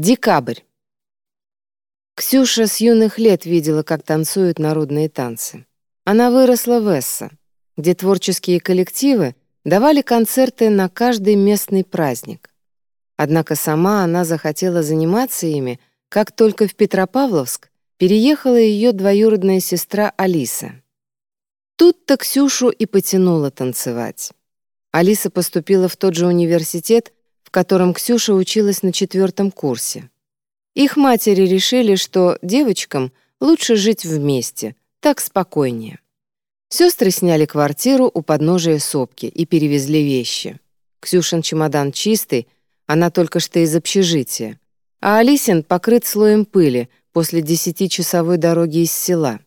Декабрь. Ксюша с юных лет видела, как танцуют народные танцы. Она выросла в Эссе, где творческие коллективы давали концерты на каждый местный праздник. Однако сама она захотела заниматься ими, как только в Петропавловск переехала ее двоюродная сестра Алиса. Тут-то Ксюшу и потянуло танцевать. Алиса поступила в тот же университет, в котором Ксюша училась на четвертом курсе. Их матери решили, что девочкам лучше жить вместе, так спокойнее. Сестры сняли квартиру у подножия сопки и перевезли вещи. Ксюшин чемодан чистый, она только что из общежития, а Алисин покрыт слоем пыли после десятичасовой дороги из села.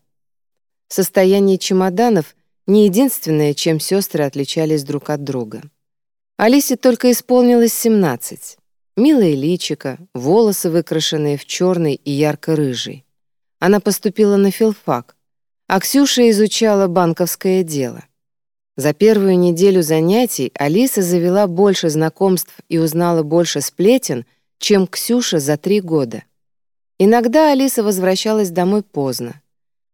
Состояние чемоданов — не единственное, чем сестры отличались друг от друга. Алисе только исполнилось 17. Милое личико, волосы выкрашенные в черный и ярко-рыжий. Она поступила на филфак, а Ксюша изучала банковское дело. За первую неделю занятий Алиса завела больше знакомств и узнала больше сплетен, чем Ксюша за три года. Иногда Алиса возвращалась домой поздно.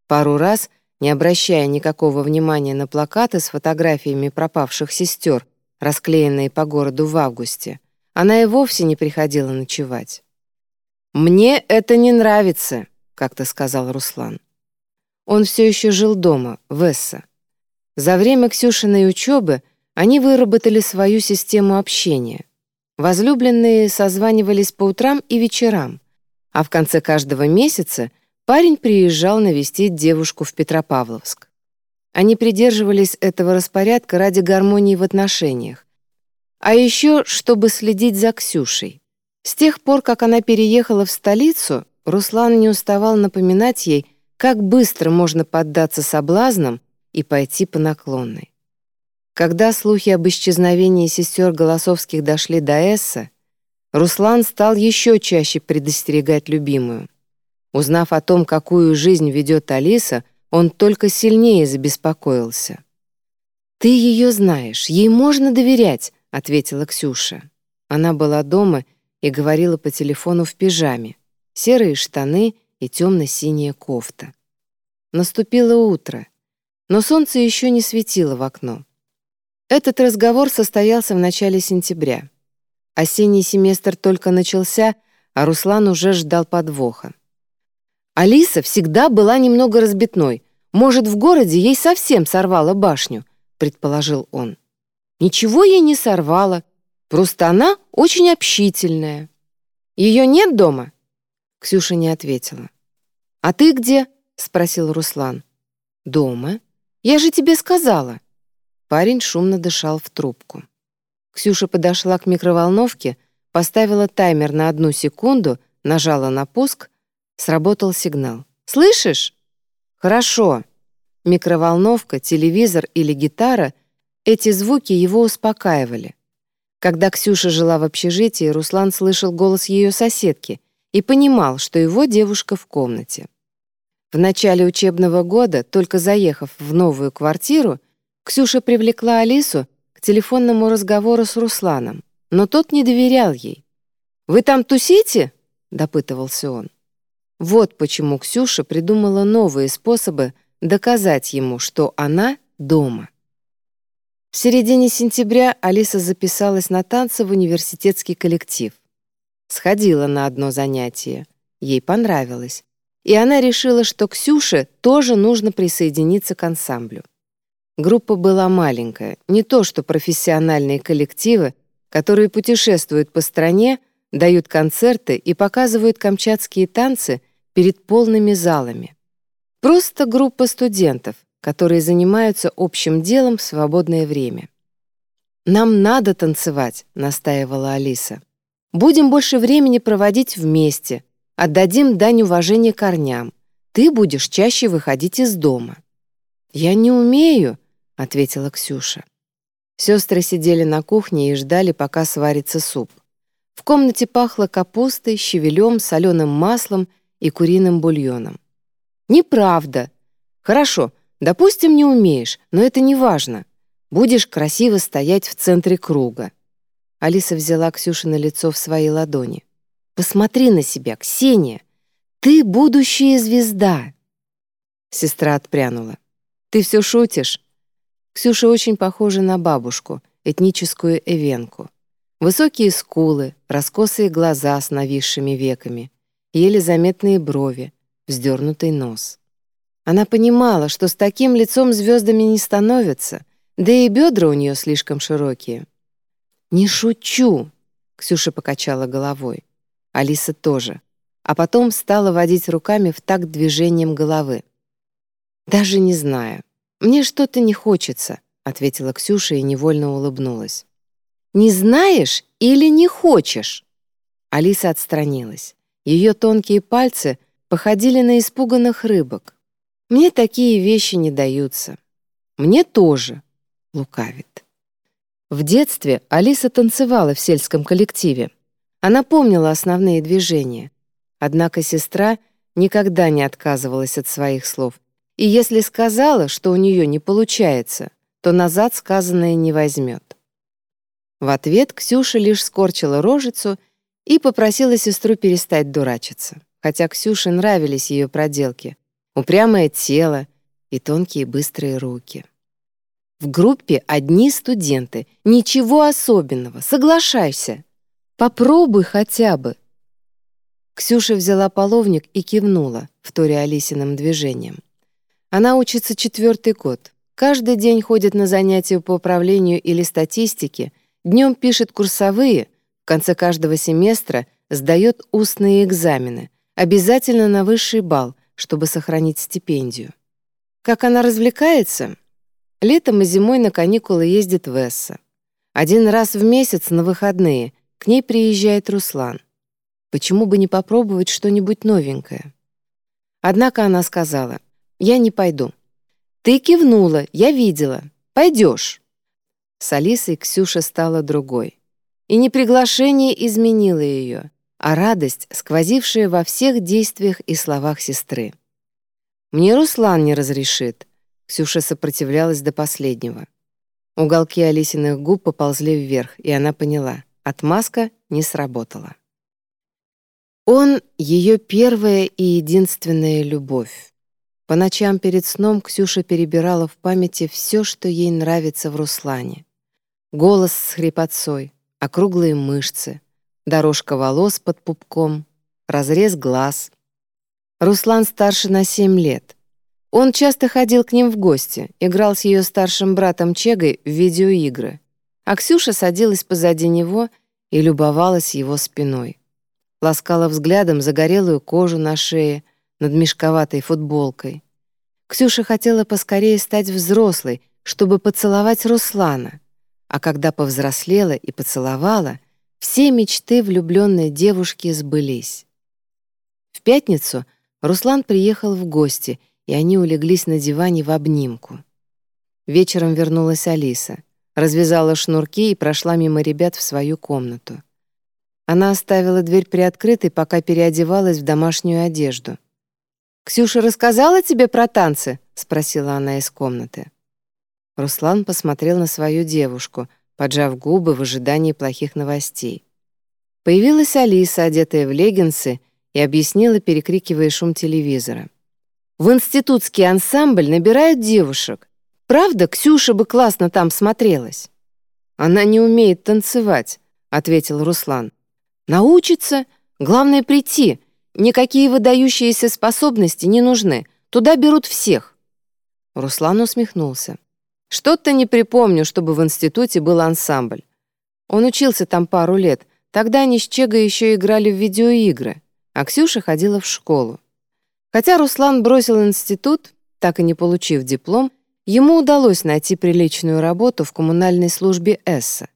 Пару раз, не обращая никакого внимания на плакаты с фотографиями пропавших сестер, расклеенные по городу в августе, она и вовсе не приходила ночевать. «Мне это не нравится», — как-то сказал Руслан. Он все еще жил дома, в Эсса. За время Ксюшиной учебы они выработали свою систему общения. Возлюбленные созванивались по утрам и вечерам, а в конце каждого месяца парень приезжал навестить девушку в Петропавловск. Они придерживались этого распорядка ради гармонии в отношениях, а еще чтобы следить за Ксюшей. С тех пор, как она переехала в столицу, Руслан не уставал напоминать ей, как быстро можно поддаться соблазнам и пойти по наклонной. Когда слухи об исчезновении сестер Голосовских дошли до Эсса, Руслан стал еще чаще предостерегать любимую. Узнав о том, какую жизнь ведет Алиса, он только сильнее забеспокоился. «Ты ее знаешь, ей можно доверять», — ответила Ксюша. Она была дома и говорила по телефону в пижаме. Серые штаны — и темно-синяя кофта. Наступило утро, но солнце еще не светило в окно. Этот разговор состоялся в начале сентября. Осенний семестр только начался, а Руслан уже ждал подвоха. Алиса всегда была немного разбитной. Может, в городе ей совсем сорвало башню, предположил он. Ничего ей не сорвало, просто она очень общительная. Ее нет дома? Ксюша не ответила. «А ты где?» — спросил Руслан. «Дома. Я же тебе сказала». Парень шумно дышал в трубку. Ксюша подошла к микроволновке, поставила таймер на одну секунду, нажала на пуск, сработал сигнал. «Слышишь?» «Хорошо». Микроволновка, телевизор или гитара — эти звуки его успокаивали. Когда Ксюша жила в общежитии, Руслан слышал голос ее соседки — и понимал, что его девушка в комнате. В начале учебного года, только заехав в новую квартиру, Ксюша привлекла Алису к телефонному разговору с Русланом, но тот не доверял ей. «Вы там тусите?» — допытывался он. Вот почему Ксюша придумала новые способы доказать ему, что она дома. В середине сентября Алиса записалась на танцы в университетский коллектив. Сходила на одно занятие. Ей понравилось. И она решила, что Ксюше тоже нужно присоединиться к ансамблю. Группа была маленькая, не то что профессиональные коллективы, которые путешествуют по стране, дают концерты и показывают камчатские танцы перед полными залами. Просто группа студентов, которые занимаются общим делом в свободное время. «Нам надо танцевать», — настаивала Алиса. Будем больше времени проводить вместе, отдадим дань уважения корням. Ты будешь чаще выходить из дома». «Я не умею», — ответила Ксюша. Сестры сидели на кухне и ждали, пока сварится суп. В комнате пахло капустой, щавелем, соленым маслом и куриным бульоном. «Неправда. Хорошо, допустим, не умеешь, но это не важно. Будешь красиво стоять в центре круга. Алиса взяла Ксюши на лицо в свои ладони. Посмотри на себя, Ксения. Ты будущая звезда. Сестра отпрянула. Ты все шутишь? Ксюша очень похожа на бабушку, этническую эвенку. Высокие скулы, раскосые глаза с нависшими веками, еле заметные брови, вздернутый нос. Она понимала, что с таким лицом звездами не становятся, да и бедра у нее слишком широкие. «Не шучу!» — Ксюша покачала головой. Алиса тоже. А потом стала водить руками в такт движением головы. «Даже не знаю. Мне что-то не хочется», — ответила Ксюша и невольно улыбнулась. «Не знаешь или не хочешь?» Алиса отстранилась. Ее тонкие пальцы походили на испуганных рыбок. «Мне такие вещи не даются». «Мне тоже», — лукавит. В детстве Алиса танцевала в сельском коллективе. Она помнила основные движения. Однако сестра никогда не отказывалась от своих слов. И если сказала, что у нее не получается, то назад сказанное не возьмет. В ответ Ксюша лишь скорчила рожицу и попросила сестру перестать дурачиться, хотя Ксюше нравились ее проделки, упрямое тело и тонкие быстрые руки. В группе одни студенты, ничего особенного, соглашайся. Попробуй хотя бы. Ксюша взяла половник и кивнула, вторя Алисиным движением. Она учится четвертый год. Каждый день ходит на занятия по управлению или статистике, днем пишет курсовые, в конце каждого семестра сдает устные экзамены, обязательно на высший балл, чтобы сохранить стипендию. Как она развлекается? Летом и зимой на каникулы ездит в Эсса. Один раз в месяц на выходные к ней приезжает Руслан. Почему бы не попробовать что-нибудь новенькое? Однако она сказала, «Я не пойду». «Ты кивнула, я видела. Пойдешь». С Алисой Ксюша стала другой. И не приглашение изменило ее, а радость, сквозившая во всех действиях и словах сестры. «Мне Руслан не разрешит», Ксюша сопротивлялась до последнего. Уголки Алисиных губ поползли вверх, и она поняла — отмазка не сработала. Он — ее первая и единственная любовь. По ночам перед сном Ксюша перебирала в памяти все, что ей нравится в Руслане. Голос с хрипотцой, округлые мышцы, дорожка волос под пупком, разрез глаз. Руслан старше на семь лет. Он часто ходил к ним в гости, играл с ее старшим братом Чегой в видеоигры, а Ксюша садилась позади него и любовалась его спиной. Ласкала взглядом загорелую кожу на шее над мешковатой футболкой. Ксюша хотела поскорее стать взрослой, чтобы поцеловать Руслана, а когда повзрослела и поцеловала, все мечты влюбленной девушки сбылись. В пятницу Руслан приехал в гости — и они улеглись на диване в обнимку. Вечером вернулась Алиса, развязала шнурки и прошла мимо ребят в свою комнату. Она оставила дверь приоткрытой, пока переодевалась в домашнюю одежду. «Ксюша рассказала тебе про танцы?» — спросила она из комнаты. Руслан посмотрел на свою девушку, поджав губы в ожидании плохих новостей. Появилась Алиса, одетая в леггинсы, и объяснила, перекрикивая шум телевизора. В институтский ансамбль набирают девушек. Правда, Ксюша бы классно там смотрелась?» «Она не умеет танцевать», — ответил Руслан. «Научится. Главное — прийти. Никакие выдающиеся способности не нужны. Туда берут всех». Руслан усмехнулся. «Что-то не припомню, чтобы в институте был ансамбль. Он учился там пару лет. Тогда они с Чегой еще играли в видеоигры, а Ксюша ходила в школу. Хотя Руслан бросил институт, так и не получив диплом, ему удалось найти приличную работу в коммунальной службе Эсса.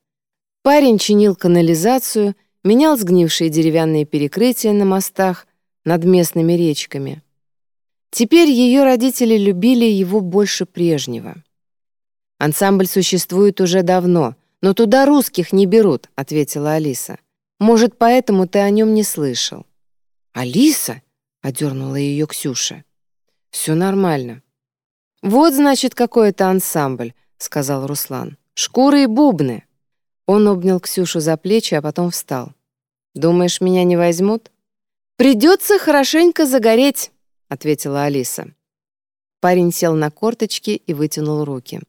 Парень чинил канализацию, менял сгнившие деревянные перекрытия на мостах над местными речками. Теперь ее родители любили его больше прежнего. «Ансамбль существует уже давно, но туда русских не берут», — ответила Алиса. «Может, поэтому ты о нем не слышал». «Алиса?» — одернула ее Ксюша. «Все нормально». «Вот, значит, какой это ансамбль», — сказал Руслан. «Шкуры и бубны». Он обнял Ксюшу за плечи, а потом встал. Думаешь, меня не возьмут?» «Придется хорошенько загореть», — ответила Алиса. Парень сел на корточки и вытянул руки.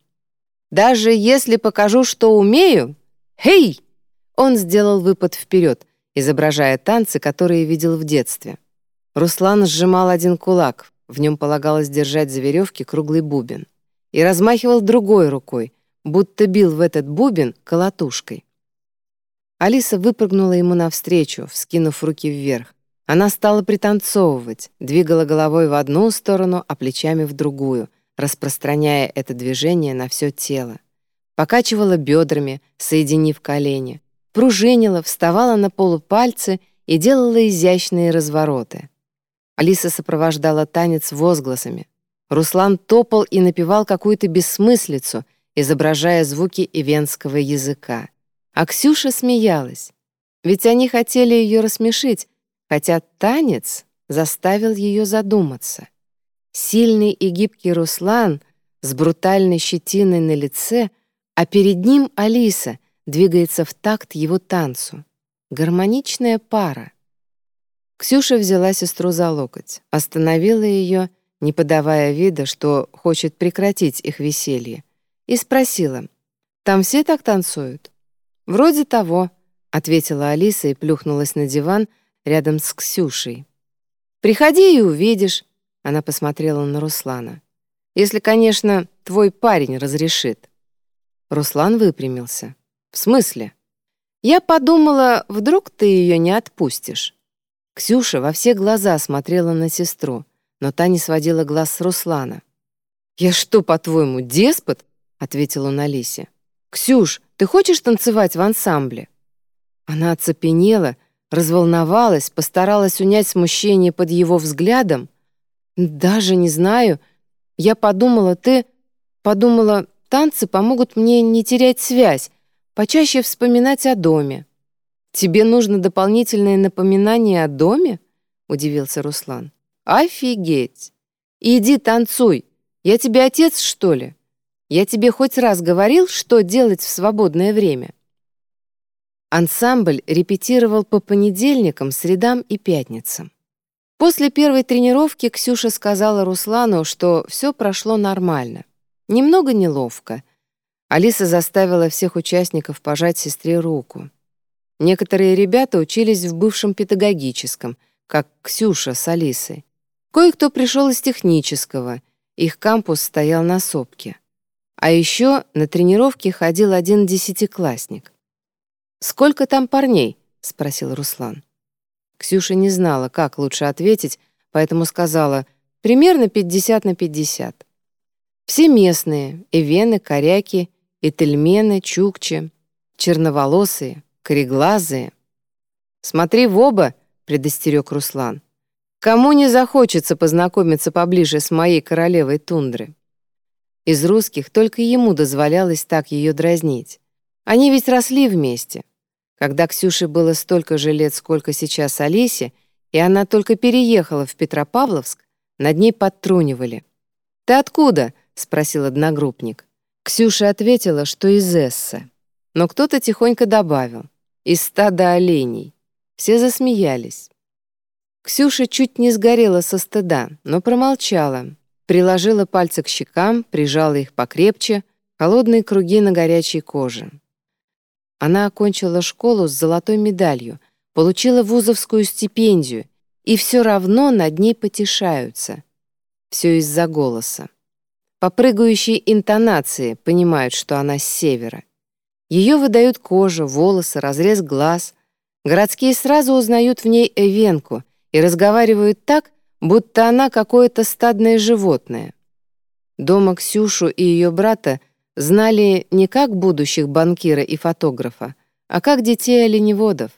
«Даже если покажу, что умею? Хей!» Он сделал выпад вперед, изображая танцы, которые видел в детстве. Руслан сжимал один кулак, в нем полагалось держать за веревки круглый бубен, и размахивал другой рукой, будто бил в этот бубен колотушкой. Алиса выпрыгнула ему навстречу, вскинув руки вверх. Она стала пританцовывать, двигала головой в одну сторону, а плечами в другую, распространяя это движение на все тело. Покачивала бедрами, соединив колени, пружинила, вставала на полупальцы и делала изящные развороты. Алиса сопровождала танец возгласами. Руслан топал и напевал какую-то бессмыслицу, изображая звуки ивенского языка. А Ксюша смеялась. Ведь они хотели ее рассмешить, хотя танец заставил ее задуматься. Сильный и гибкий Руслан с брутальной щетиной на лице, а перед ним Алиса двигается в такт его танцу. Гармоничная пара. Ксюша взяла сестру за локоть, остановила ее, не подавая вида, что хочет прекратить их веселье, и спросила, «Там все так танцуют?» «Вроде того», — ответила Алиса и плюхнулась на диван рядом с Ксюшей. «Приходи и увидишь», — она посмотрела на Руслана. «Если, конечно, твой парень разрешит». Руслан выпрямился. «В смысле?» «Я подумала, вдруг ты ее не отпустишь». Ксюша во все глаза смотрела на сестру, но та не сводила глаз с Руслана. «Я что, по-твоему, деспот?» — ответил он Алисе. «Ксюш, ты хочешь танцевать в ансамбле?» Она оцепенела, разволновалась, постаралась унять смущение под его взглядом. «Даже не знаю. Я подумала, ты... Подумала, танцы помогут мне не терять связь, почаще вспоминать о доме». «Тебе нужно дополнительное напоминание о доме?» — удивился Руслан. «Офигеть! Иди танцуй! Я тебе отец, что ли? Я тебе хоть раз говорил, что делать в свободное время?» Ансамбль репетировал по понедельникам, средам и пятницам. После первой тренировки Ксюша сказала Руслану, что все прошло нормально. Немного неловко. Алиса заставила всех участников пожать сестре руку. Некоторые ребята учились в бывшем педагогическом, как Ксюша с Алисой. Кое-кто пришел из технического, их кампус стоял на сопке. А еще на тренировки ходил один десятиклассник. «Сколько там парней?» — спросил Руслан. Ксюша не знала, как лучше ответить, поэтому сказала «примерно 50 на 50». Все местные — эвены, коряки, этельмены, чукчи, черноволосые, кореглазые. «Смотри в оба», — предостерег Руслан. «Кому не захочется познакомиться поближе с моей королевой тундры?» Из русских только ему дозволялось так ее дразнить. Они ведь росли вместе. Когда Ксюше было столько же лет, сколько сейчас Алисе, и она только переехала в Петропавловск, над ней подтрунивали. «Ты откуда?» — спросил одногруппник. Ксюша ответила, что из Эсса. Но кто-то тихонько добавил из стада оленей. Все засмеялись. Ксюша чуть не сгорела со стыда, но промолчала. Приложила пальцы к щекам, прижала их покрепче, холодные круги на горячей коже. Она окончила школу с золотой медалью, получила вузовскую стипендию, и все равно над ней потешаются. Все из-за голоса. По прыгающей интонации понимают, что она с севера. Ее выдают кожа, волосы, разрез глаз. Городские сразу узнают в ней Эвенку и разговаривают так, будто она какое-то стадное животное. Дома Ксюшу и ее брата знали не как будущих банкира и фотографа, а как детей оленеводов.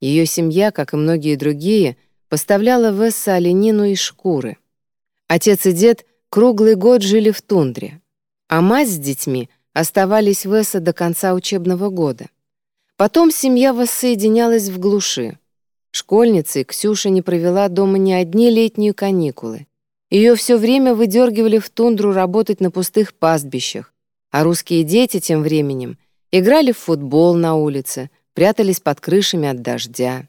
Ее семья, как и многие другие, поставляла в Эсса оленину и шкуры. Отец и дед круглый год жили в тундре, а мать с детьми — оставались в Эссе до конца учебного года. Потом семья воссоединялась в глуши. Школьницей Ксюша не провела дома ни одни летние каникулы. Ее все время выдергивали в тундру работать на пустых пастбищах, а русские дети тем временем играли в футбол на улице, прятались под крышами от дождя.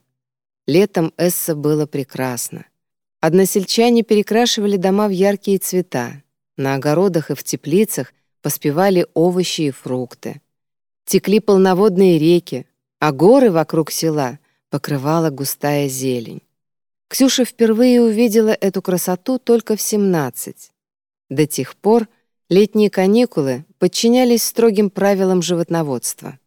Летом Эсса было прекрасно. Односельчане перекрашивали дома в яркие цвета. На огородах и в теплицах поспевали овощи и фрукты. Текли полноводные реки, а горы вокруг села покрывала густая зелень. Ксюша впервые увидела эту красоту только в 17. До тех пор летние каникулы подчинялись строгим правилам животноводства.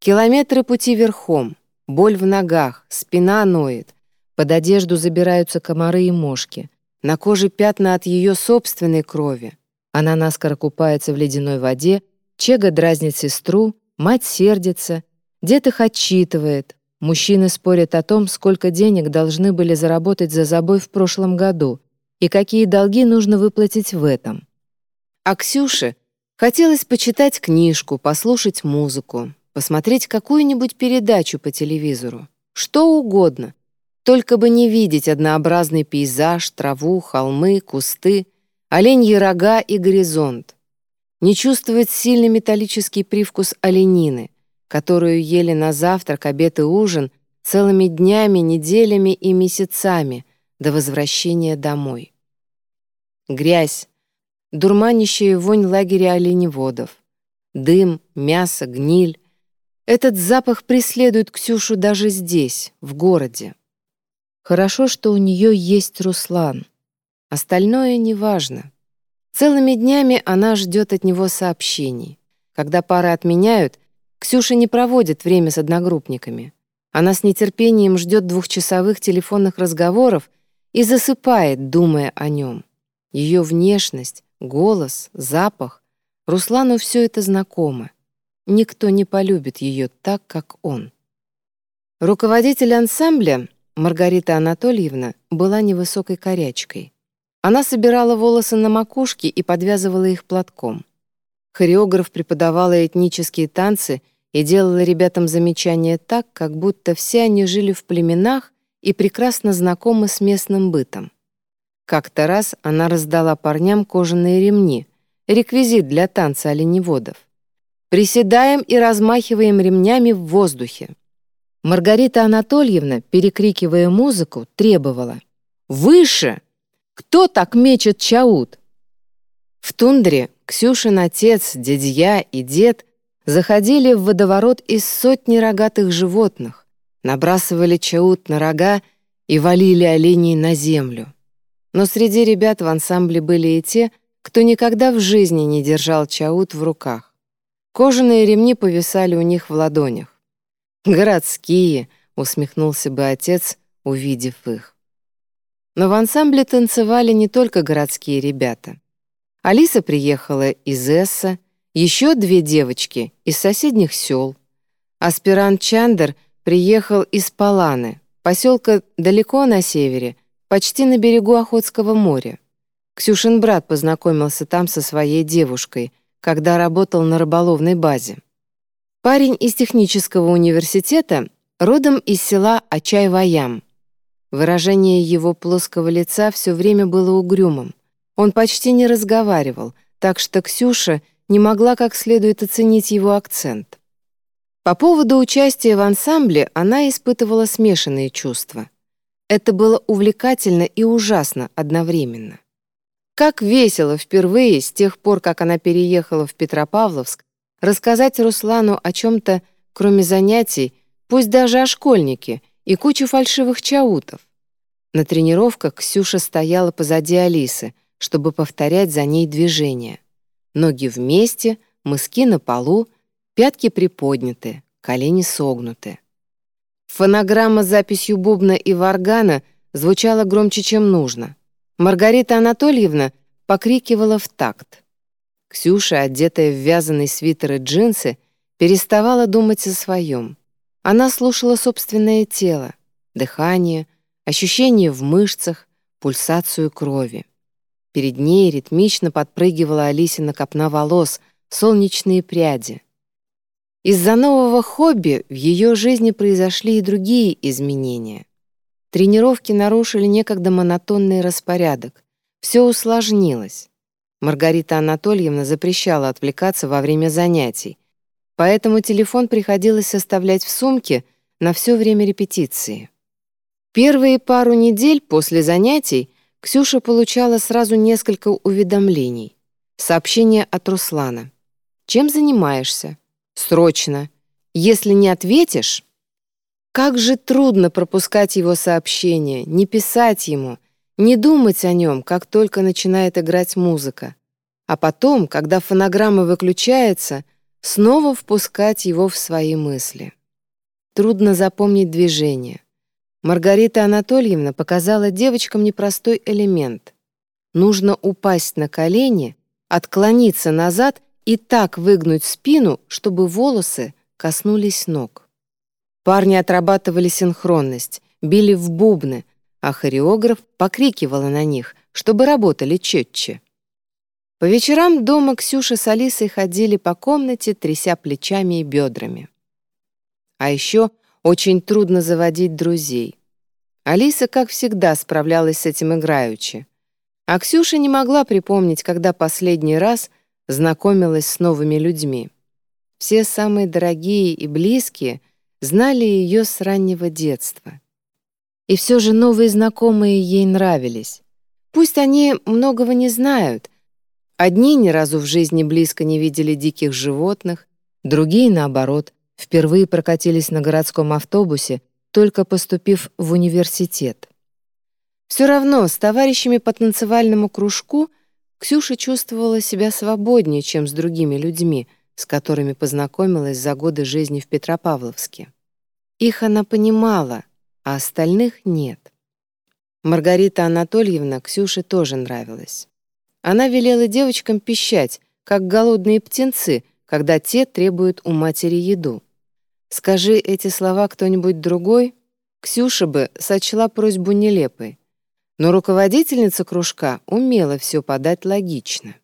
Километры пути верхом, боль в ногах, спина ноет, под одежду забираются комары и мошки, на коже пятна от ее собственной крови. Она наскоро купается в ледяной воде, Чега дразнит сестру, мать сердится, дед их отчитывает, мужчины спорят о том, сколько денег должны были заработать за забой в прошлом году и какие долги нужно выплатить в этом. А Ксюше хотелось почитать книжку, послушать музыку, посмотреть какую-нибудь передачу по телевизору, что угодно, только бы не видеть однообразный пейзаж, траву, холмы, кусты, оленьи рога и горизонт. Не чувствовать сильный металлический привкус оленины, которую ели на завтрак, обед и ужин целыми днями, неделями и месяцами до возвращения домой. Грязь, дурманящая вонь лагеря оленеводов, дым, мясо, гниль. Этот запах преследует Ксюшу даже здесь, в городе. Хорошо, что у нее есть Руслан. Остальное неважно. Целыми днями она ждет от него сообщений. Когда пары отменяют, Ксюша не проводит время с одногруппниками. Она с нетерпением ждет двухчасовых телефонных разговоров и засыпает, думая о нем. Ее внешность, голос, запах. Руслану все это знакомо. Никто не полюбит ее так, как он. Руководитель ансамбля Маргарита Анатольевна была невысокой корячкой. Она собирала волосы на макушке и подвязывала их платком. Хореограф преподавала этнические танцы и делала ребятам замечания так, как будто все они жили в племенах и прекрасно знакомы с местным бытом. Как-то раз она раздала парням кожаные ремни, реквизит для танца оленеводов. Приседаем и размахиваем ремнями в воздухе. Маргарита Анатольевна, перекрикивая музыку, требовала «Выше! Кто так мечет чаут?» В тундре Ксюшин отец, дядья и дед заходили в водоворот из сотни рогатых животных, набрасывали чаут на рога и валили оленей на землю. Но среди ребят в ансамбле были и те, кто никогда в жизни не держал чаут в руках. Кожаные ремни повисали у них в ладонях. «Городские», — усмехнулся бы отец, увидев их. Но в ансамбле танцевали не только городские ребята. Алиса приехала из Эсса, еще две девочки из соседних сел. Аспирант Чандер приехал из Паланы, поселка далеко на севере, почти на берегу Охотского моря. Ксюшин брат познакомился там со своей девушкой, когда работал на рыболовной базе. Парень из технического университета родом из села Ачай-Ваям. Выражение его плоского лица все время было угрюмым. Он почти не разговаривал, так что Ксюша не могла как следует оценить его акцент. По поводу участия в ансамбле она испытывала смешанные чувства. Это было увлекательно и ужасно одновременно. Как весело впервые с тех пор, как она переехала в Петропавловск, рассказать Руслану о чем-то, кроме занятий, пусть даже о школьнике, и кучу фальшивых чаутов. На тренировках Ксюша стояла позади Алисы, чтобы повторять за ней движения. Ноги вместе, мыски на полу, пятки приподняты, колени согнуты. Фонограмма с записью бубна и варгана звучала громче, чем нужно. Маргарита Анатольевна покрикивала в такт. Ксюша, одетая в вязаный свитер и джинсы, переставала думать о своем. Она слушала собственное тело, дыхание, ощущения в мышцах, пульсацию крови. Перед ней ритмично подпрыгивала Алисина копна волос, солнечные пряди. Из-за нового хобби в ее жизни произошли и другие изменения. Тренировки нарушили некогда монотонный распорядок. Все усложнилось. Маргарита Анатольевна запрещала отвлекаться во время занятий, поэтому телефон приходилось оставлять в сумке на все время репетиции. Первые пару недель после занятий Ксюша получала сразу несколько уведомлений. Сообщение от Руслана. «Чем занимаешься? Срочно. Если не ответишь...» Как же трудно пропускать его сообщение, не писать ему, не думать о нем, как только начинает играть музыка. А потом, когда фонограмма выключается, снова впускать его в свои мысли. Трудно запомнить движение. Маргарита Анатольевна показала девочкам непростой элемент. Нужно упасть на колени, отклониться назад и так выгнуть спину, чтобы волосы коснулись ног. Парни отрабатывали синхронность, били в бубны, а хореограф покрикивала на них, чтобы работали четче. По вечерам дома Ксюша с Алисой ходили по комнате, тряся плечами и бедрами. А еще очень трудно заводить друзей. Алиса, как всегда, справлялась с этим играючи. А Ксюша не могла припомнить, когда последний раз знакомилась с новыми людьми. Все самые дорогие и близкие знали ее с раннего детства. И все же новые знакомые ей нравились. Пусть они многого не знают. Одни ни разу в жизни близко не видели диких животных, другие, наоборот, впервые прокатились на городском автобусе, только поступив в университет. Все равно с товарищами по танцевальному кружку Ксюша чувствовала себя свободнее, чем с другими людьми, с которыми познакомилась за годы жизни в Петропавловске. Их она понимала, а остальных нет. Маргарита Анатольевна Ксюше тоже нравилась. Она велела девочкам пищать, как голодные птенцы, когда те требуют у матери еду. Скажи эти слова кто-нибудь другой, Ксюша бы сочла просьбу нелепой. Но руководительница кружка умела все подать логично.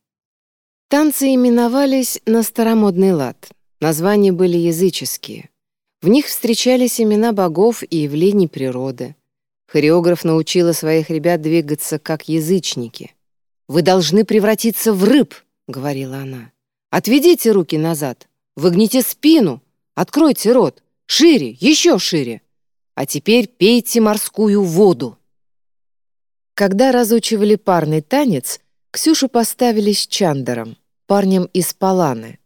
Танцы именовались на старомодный лад. Названия были языческие. В них встречались имена богов и явлений природы. Хореограф научила своих ребят двигаться как язычники. «Вы должны превратиться в рыб», — говорила она. «Отведите руки назад, выгните спину, Откройте рот! Шире, еще шире! А теперь пейте морскую воду!» Когда разучивали парный танец, Ксюшу поставили с Чандером, парнем из Паланы.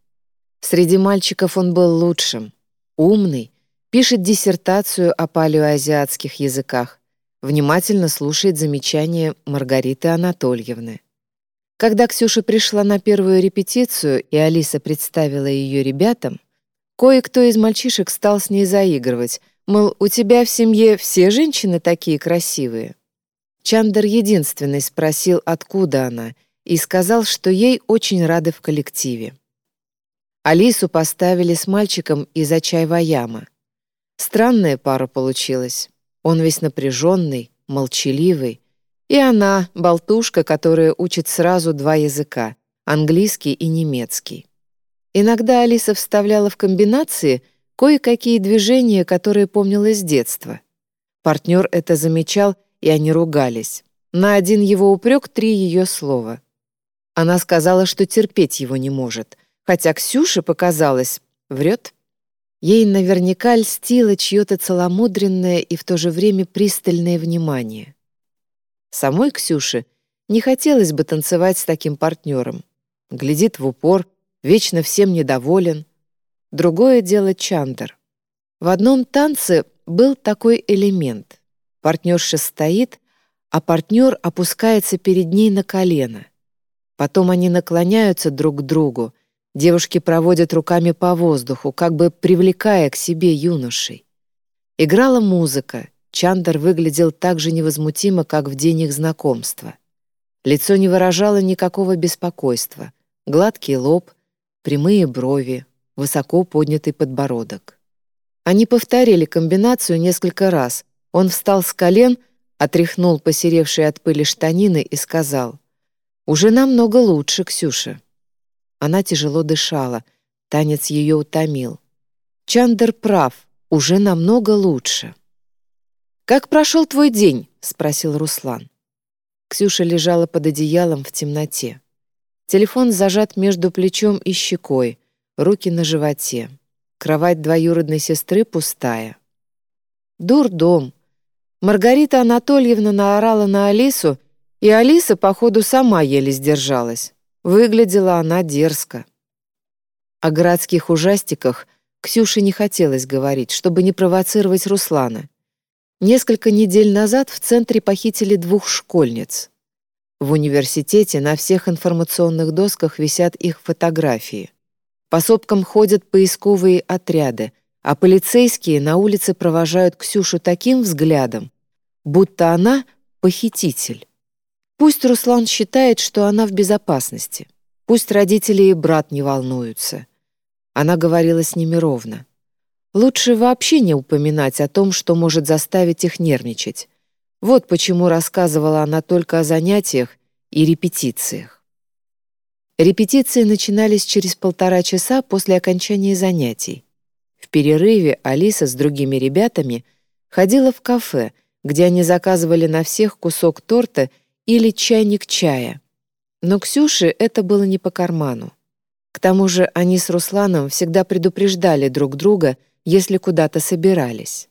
Среди мальчиков он был лучшим. Умный, пишет диссертацию о палеоазиатских языках, внимательно слушает замечания Маргариты Анатольевны. Когда Ксюша пришла на первую репетицию и Алиса представила ее ребятам, Кое-кто из мальчишек стал с ней заигрывать, мол, у тебя в семье все женщины такие красивые. Чандер единственный спросил, откуда она, и сказал, что ей очень рады в коллективе. Алису поставили с мальчиком из Ачай-Ваяма. Странная пара получилась. Он весь напряженный, молчаливый. И она, болтушка, которая учит сразу два языка — английский и немецкий. Иногда Алиса вставляла в комбинации кое-какие движения, которые помнила с детства. Партнер это замечал, и они ругались. На один его упрек три ее слова. Она сказала, что терпеть его не может, хотя Ксюше показалось, врет. Ей наверняка льстило чье-то целомудренное и в то же время пристальное внимание. Самой Ксюше не хотелось бы танцевать с таким партнером. Глядит в упор — вечно всем недоволен. Другое дело Чандер. В одном танце был такой элемент. Партнерша стоит, а партнер опускается перед ней на колено. Потом они наклоняются друг к другу, девушки проводят руками по воздуху, как бы привлекая к себе юношей. Играла музыка, Чандер выглядел так же невозмутимо, как в день их знакомства. Лицо не выражало никакого беспокойства, гладкий лоб, прямые брови, высоко поднятый подбородок. Они повторили комбинацию несколько раз. Он встал с колен, отряхнул посеревшие от пыли штанины и сказал, «Уже намного лучше, Ксюша». Она тяжело дышала, танец ее утомил. Чандер прав, уже намного лучше. «Как прошел твой день?» — спросил Руслан. Ксюша лежала под одеялом в темноте. Телефон зажат между плечом и щекой, руки на животе. Кровать двоюродной сестры пустая. Дурдом. Маргарита Анатольевна наорала на Алису, и Алиса, походу, сама еле сдержалась. Выглядела она дерзко. О городских ужастиках Ксюше не хотелось говорить, чтобы не провоцировать Руслана. Несколько недель назад в центре похитили двух школьниц. В университете на всех информационных досках висят их фотографии. По сопкам ходят поисковые отряды, а полицейские на улице провожают Ксюшу таким взглядом, будто она — похититель. Пусть Руслан считает, что она в безопасности. Пусть родители и брат не волнуются. Она говорила с ними ровно. Лучше вообще не упоминать о том, что может заставить их нервничать. Вот почему рассказывала она только о занятиях и репетициях. Репетиции начинались через полтора часа после окончания занятий. В перерыве Алиса с другими ребятами ходила в кафе, где они заказывали на всех кусок торта или чайник чая. Но Ксюше это было не по карману. К тому же они с Русланом всегда предупреждали друг друга, если куда-то собирались.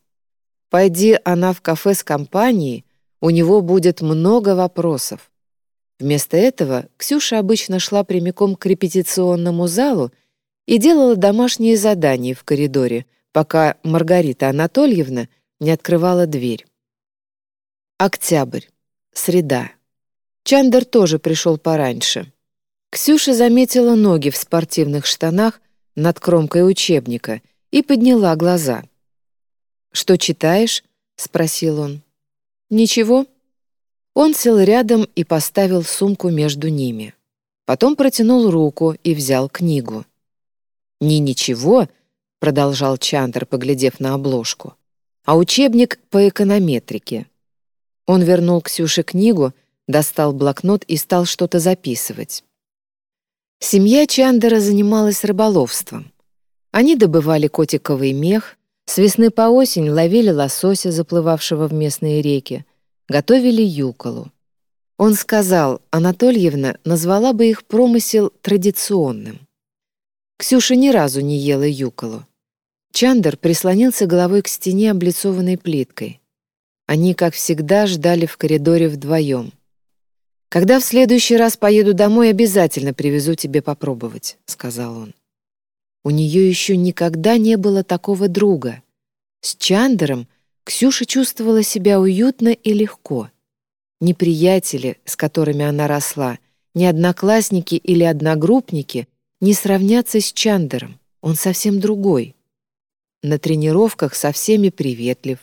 Пойди она в кафе с компанией, у него будет много вопросов. Вместо этого Ксюша обычно шла прямиком к репетиционному залу и делала домашние задания в коридоре, пока Маргарита Анатольевна не открывала дверь. Октябрь. Среда. Чандер тоже пришел пораньше. Ксюша заметила ноги в спортивных штанах над кромкой учебника и подняла глаза. «Что читаешь?» — спросил он. «Ничего». Он сел рядом и поставил сумку между ними. Потом протянул руку и взял книгу. «Не ничего», — продолжал Чандер, поглядев на обложку, «а учебник по эконометрике». Он вернул Ксюше книгу, достал блокнот и стал что-то записывать. Семья Чандера занималась рыболовством. Они добывали котиковый мех, с весны по осень ловили лосося, заплывавшего в местные реки, готовили юколу. Он сказал, Анатольевна назвала бы их промысел традиционным. Ксюша ни разу не ела юколу. Чандер прислонился головой к стене, облицованной плиткой. Они, как всегда, ждали в коридоре вдвоем. «Когда в следующий раз поеду домой, обязательно привезу тебе попробовать», — сказал он. У нее еще никогда не было такого друга. С Чандером Ксюша чувствовала себя уютно и легко. Ни приятели, с которыми она росла, ни одноклассники или одногруппники не сравнятся с Чандером. Он совсем другой. На тренировках со всеми приветлив.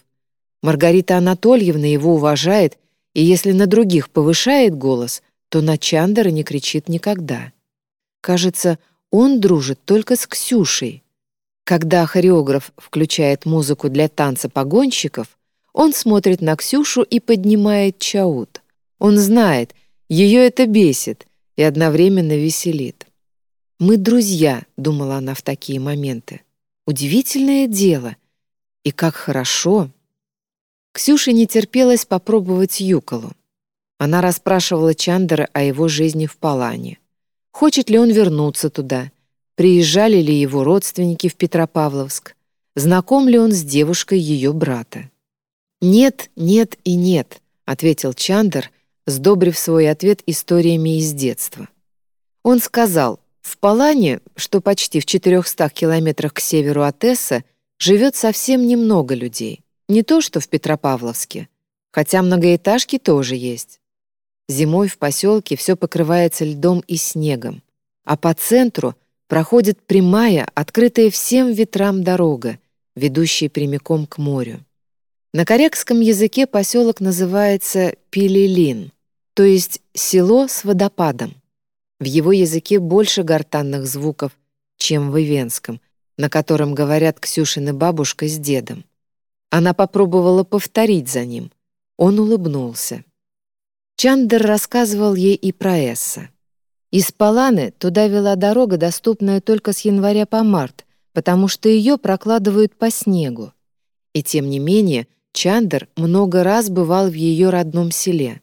Маргарита Анатольевна его уважает и если на других повышает голос, то на Чандера не кричит никогда. Кажется, он дружит только с Ксюшей. Когда хореограф включает музыку для танца погонщиков, он смотрит на Ксюшу и поднимает чаут. Он знает, ее это бесит и одновременно веселит. «Мы друзья», — думала она в такие моменты. «Удивительное дело. И как хорошо, Ксюше не терпелось попробовать юколу. Она расспрашивала Чандера о его жизни в Палане. Хочет ли он вернуться туда? Приезжали ли его родственники в Петропавловск? Знаком ли он с девушкой ее брата? «Нет, нет и нет», — ответил Чандер, сдобрив свой ответ историями из детства. Он сказал, в Палане, что почти в 400 километрах к северу от Эсса, живет совсем немного людей. Не то, что в Петропавловске, хотя многоэтажки тоже есть. Зимой в поселке все покрывается льдом и снегом, а по центру проходит прямая, открытая всем ветрам дорога, ведущая прямиком к морю. На корякском языке поселок называется Пилилин, то есть село с водопадом. В его языке больше гортанных звуков, чем в ивенском, на котором говорят Ксюшины бабушка с дедом. Она попробовала повторить за ним. Он улыбнулся. Чандер рассказывал ей и про Эсса. Из Паланы туда вела дорога, доступная только с января по март, потому что ее прокладывают по снегу. И тем не менее, Чандер много раз бывал в ее родном селе.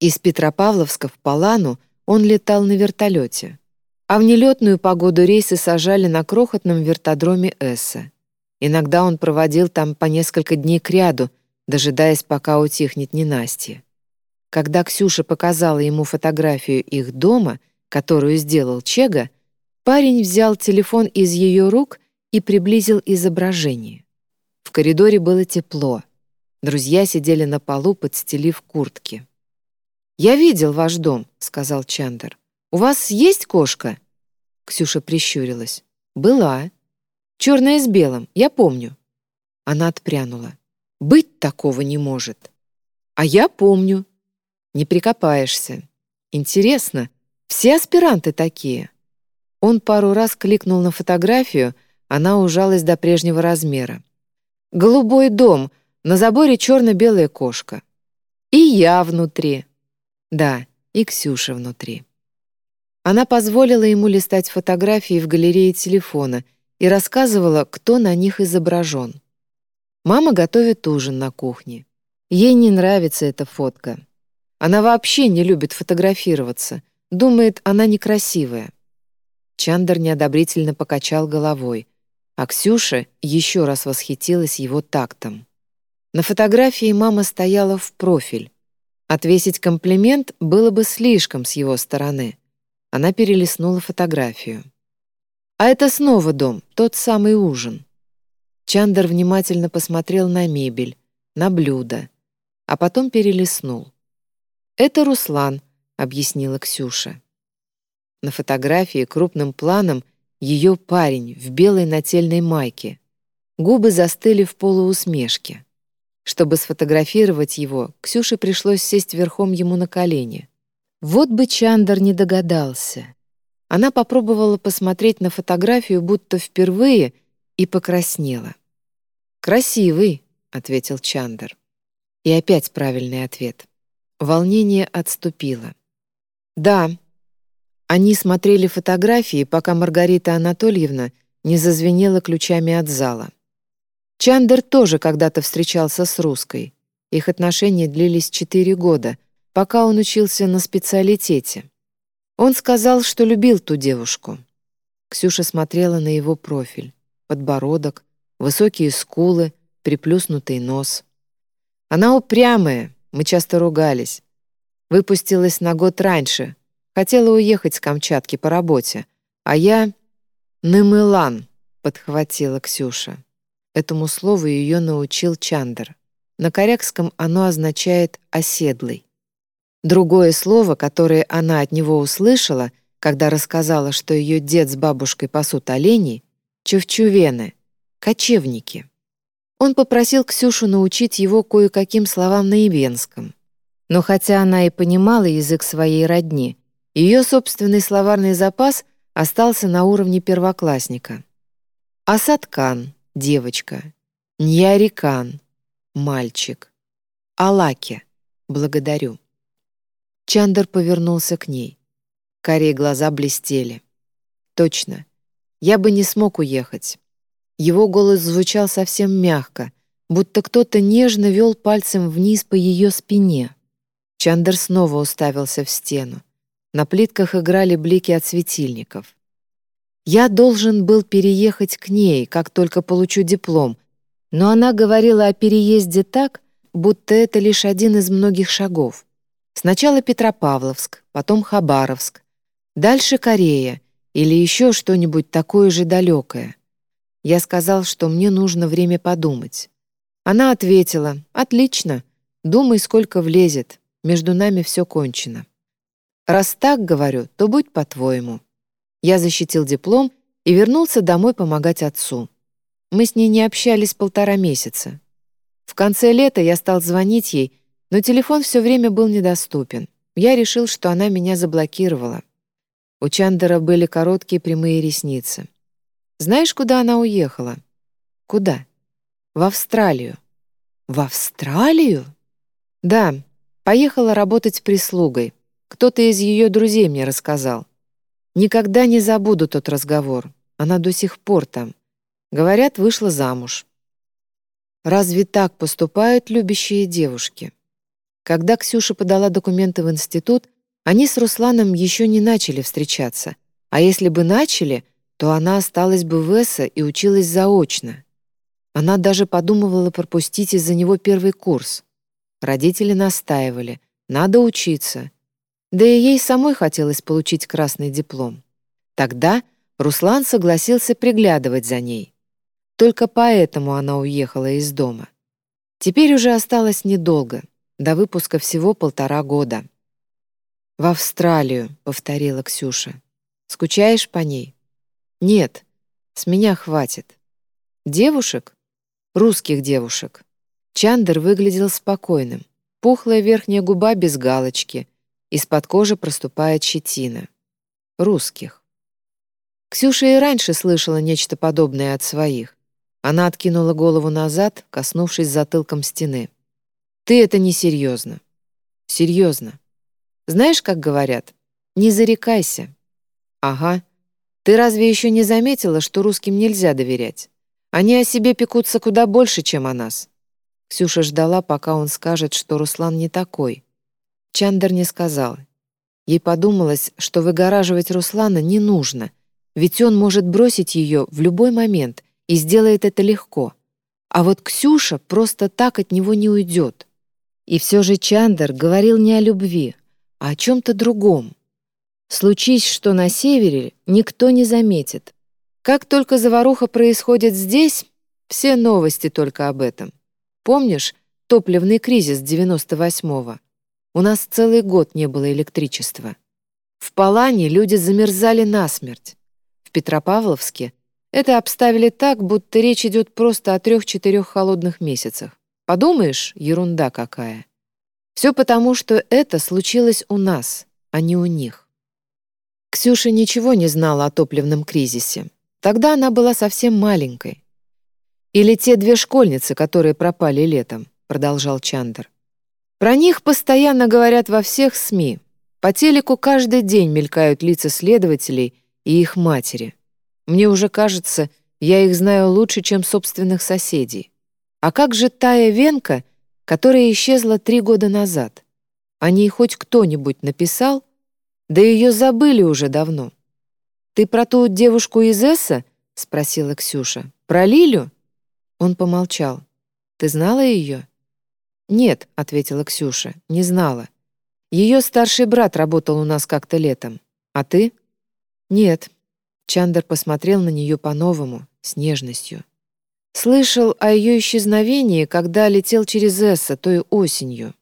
Из Петропавловска в Палану он летал на вертолете, а в нелетную погоду рейсы сажали на крохотном вертодроме Эсса. Иногда он проводил там по несколько дней кряду, дожидаясь, пока утихнет ненастье. Когда Ксюша показала ему фотографию их дома, которую сделал Чега, парень взял телефон из ее рук и приблизил изображение. В коридоре было тепло. Друзья сидели на полу, подстелив куртки. «Я видел ваш дом», — сказал Чандер. «У вас есть кошка?» Ксюша прищурилась. «Была. Черная с белым, я помню». Она отпрянула. «Быть такого не может». «А я помню». «Не прикопаешься». «Интересно, все аспиранты такие?» Он пару раз кликнул на фотографию, она ужалась до прежнего размера. «Голубой дом, на заборе черно-белая кошка. И я внутри. Да, и Ксюша внутри». Она позволила ему листать фотографии в галерее телефона и рассказывала, кто на них изображен. Мама готовит ужин на кухне. Ей не нравится эта фотка. Она вообще не любит фотографироваться, думает, она некрасивая. Чандер неодобрительно покачал головой, а Ксюша еще раз восхитилась его тактом. На фотографии мама стояла в профиль. Отвесить комплимент было бы слишком с его стороны. Она перелистнула фотографию. А это снова дом, тот самый ужин. Чандер внимательно посмотрел на мебель, на блюдо, а потом перелистнул. «Это Руслан», — объяснила Ксюша. На фотографии крупным планом ее парень в белой нательной майке. Губы застыли в полуусмешке. Чтобы сфотографировать его, Ксюше пришлось сесть верхом ему на колени. Вот бы Чандер не догадался. Она попробовала посмотреть на фотографию будто впервые и покраснела. «Красивый», — ответил Чандер. И опять правильный ответ. Волнение отступило. «Да, они смотрели фотографии, пока Маргарита Анатольевна не зазвенела ключами от зала. Чандер тоже когда-то встречался с русской. Их отношения длились четыре года, пока он учился на специалитете. Он сказал, что любил ту девушку. Ксюша смотрела на его профиль. Подбородок, высокие скулы, приплюснутый нос. Она упрямая, мы часто ругались. Выпустилась на год раньше, Хотела уехать с Камчатки по работе, а я... «Нымылан», — подхватила Ксюша. Этому слову ее научил Чандр. На корякском оно означает «оседлый». Другое слово, которое она от него услышала, когда рассказала, что ее дед с бабушкой пасут оленей, чевчувены, кочевники. Он попросил Ксюшу научить его кое-каким словам на ивенском. Но хотя она и понимала язык своей родни, ее собственный словарный запас остался на уровне первоклассника. Асаткан — девочка. Ньярикан — мальчик. Алаке — благодарю. Чандер повернулся к ней. Карие глаза блестели. Точно. Я бы не смог уехать. Его голос звучал совсем мягко, будто кто-то нежно вел пальцем вниз по ее спине. Чандер снова уставился в стену. На плитках играли блики от светильников. Я должен был переехать к ней, как только получу диплом, но она говорила о переезде так, будто это лишь один из многих шагов. Сначала Петропавловск, потом Хабаровск, дальше Корея или еще что-нибудь такое же далекое. Я сказал, что мне нужно время подумать. Она ответила, «Отлично, думай, сколько влезет, между нами все кончено». Раз так говорю, то будь по-твоему. Я защитил диплом и вернулся домой помогать отцу. Мы с ней не общались полтора месяца. В конце лета я стал звонить ей, но телефон все время был недоступен. Я решил, что она меня заблокировала. У Чандера были короткие прямые ресницы. Знаешь, куда она уехала? Куда? В Австралию. В Австралию? Да, поехала работать прислугой. Кто-то из ее друзей мне рассказал. Никогда не забуду тот разговор. Она до сих пор там. Говорят, вышла замуж. Разве так поступают любящие девушки? Когда Ксюша подала документы в институт, они с Русланом еще не начали встречаться. А если бы начали, то она осталась бы в ЭСА и училась заочно. Она даже подумывала пропустить из-за него первый курс. Родители настаивали, надо учиться. Да и ей самой хотелось получить красный диплом. Тогда Руслан согласился приглядывать за ней. Только поэтому она уехала из дома. Теперь уже осталось недолго, до выпуска всего полтора года. «В Австралию», — повторила Ксюша. «Скучаешь по ней?» «Нет, с меня хватит». «Девушек?» «Русских девушек». Чандер выглядел спокойным. Пухлая верхняя губа без галочки. Из-под кожи проступает щетина. Русских. Ксюша и раньше слышала нечто подобное от своих. Она откинула голову назад, коснувшись затылком стены. «Ты это несерьезно». «Серьезно. Знаешь, как говорят? Не зарекайся. Ага. Ты разве еще не заметила, что русским нельзя доверять? Они о себе пекутся куда больше, чем о нас. Ксюша ждала, пока он скажет, что Руслан не такой. Чандер не сказал. Ей подумалось, что выгораживать Руслана не нужно, ведь он может бросить ее в любой момент и сделает это легко. А вот Ксюша просто так от него не уйдет. И все же Чандер говорил не о любви, а о чем-то другом. Случись, что на севере, никто не заметит. Как только заваруха происходит здесь, все новости только об этом. Помнишь топливный кризис 98-го? У нас целый год не было электричества. В Палане люди замерзали насмерть. В Петропавловске это обставили так, будто речь идет просто о трех-четырех холодных месяцах. Подумаешь, ерунда какая. Все потому, что это случилось у нас, а не у них. Ксюша ничего не знала о топливном кризисе. Тогда она была совсем маленькой. «Или те две школьницы, которые пропали летом», — продолжал Чандр. «Про них постоянно говорят во всех СМИ. По телеку каждый день мелькают лица следователей и их матери. Мне уже кажется, я их знаю лучше, чем собственных соседей. А как же Тая Венка — которая исчезла три года назад. О ней хоть кто-нибудь написал? Да ее забыли уже давно. «Ты про ту девушку из Эсса?» — спросила Ксюша. «Про Лилю?» Он помолчал. «Ты знала ее?» «Нет», — ответила Ксюша, — «не знала. Ее старший брат работал у нас как-то летом. А ты?» «Нет». Чандер посмотрел на нее по-новому, с нежностью. Слышал о ее исчезновении, когда летел через Эсса той осенью.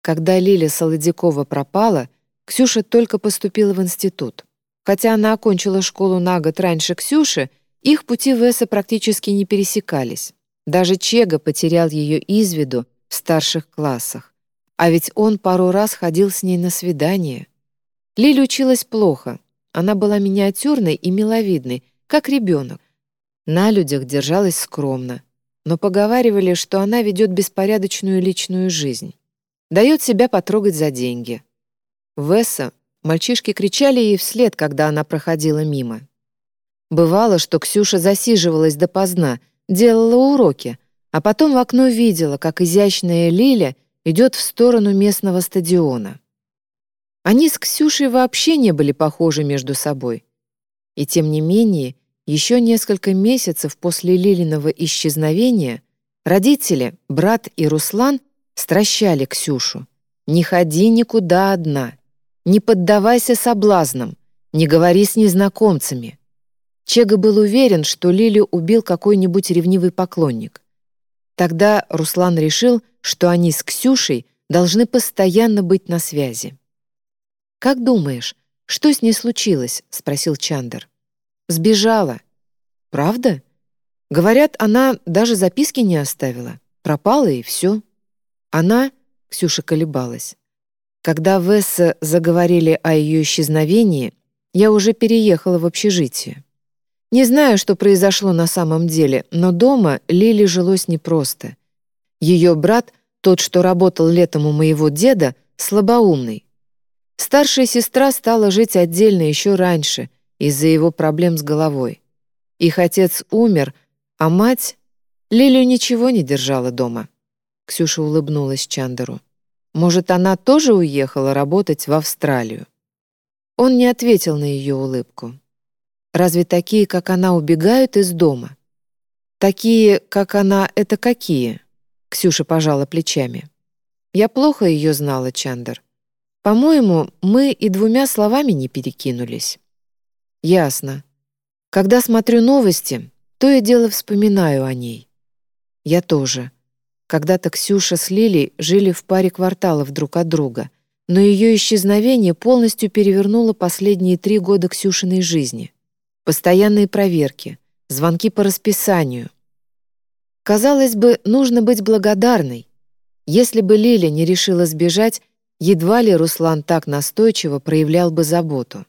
Когда Лиля Солодякова пропала, Ксюша только поступила в институт. Хотя она окончила школу на год раньше Ксюши, их пути в Эсса практически не пересекались. Даже Чега потерял ее из виду в старших классах. А ведь он пару раз ходил с ней на свидание. Лиль училась плохо. Она была миниатюрной и миловидной, как ребенок. На людях держалась скромно, но поговаривали, что она ведет беспорядочную личную жизнь. Дает себя потрогать за деньги. Весса мальчишки кричали ей вслед, когда она проходила мимо. Бывало, что Ксюша засиживалась допоздна, делала уроки, а потом в окно видела, как изящная Лиля идет в сторону местного стадиона. Они с Ксюшей вообще не были похожи между собой. И тем не менее, еще несколько месяцев после Лилиного исчезновения родители, брат и Руслан стращали Ксюшу. «Не ходи никуда одна, не поддавайся соблазнам, не говори с незнакомцами». Чега был уверен, что Лилю убил какой-нибудь ревнивый поклонник. Тогда Руслан решил, что они с Ксюшей должны постоянно быть на связи. «Как думаешь, что с ней случилось?» — спросил Чандер. Сбежала. Правда? Говорят, она даже записки не оставила. Пропала и все. Она, Ксюша колебалась. Когда в заговорили о ее исчезновении, я уже переехала в общежитие. Не знаю, что произошло на самом деле, но дома Лили жилось непросто. Ее брат, тот, что работал летом у моего деда, слабоумный. Старшая сестра стала жить отдельно еще раньше, из-за его проблем с головой. Их отец умер, а мать... Лилию ничего не держала дома. Ксюша улыбнулась Чандеру. Может, она тоже уехала работать в Австралию? Он не ответил на ее улыбку. Разве такие, как она, убегают из дома? «Такие, как она, это какие?» Ксюша пожала плечами. «Я плохо ее знала, Чандер. По-моему, мы и двумя словами не перекинулись». «Ясно. Когда смотрю новости, то и дело вспоминаю о ней». «Я тоже. Когда-то Ксюша с Лилей жили в паре кварталов друг от друга, но ее исчезновение полностью перевернуло последние три года Ксюшиной жизни. Постоянные проверки, звонки по расписанию, Казалось бы, нужно быть благодарной. Если бы Лиля не решила сбежать, едва ли Руслан так настойчиво проявлял бы заботу.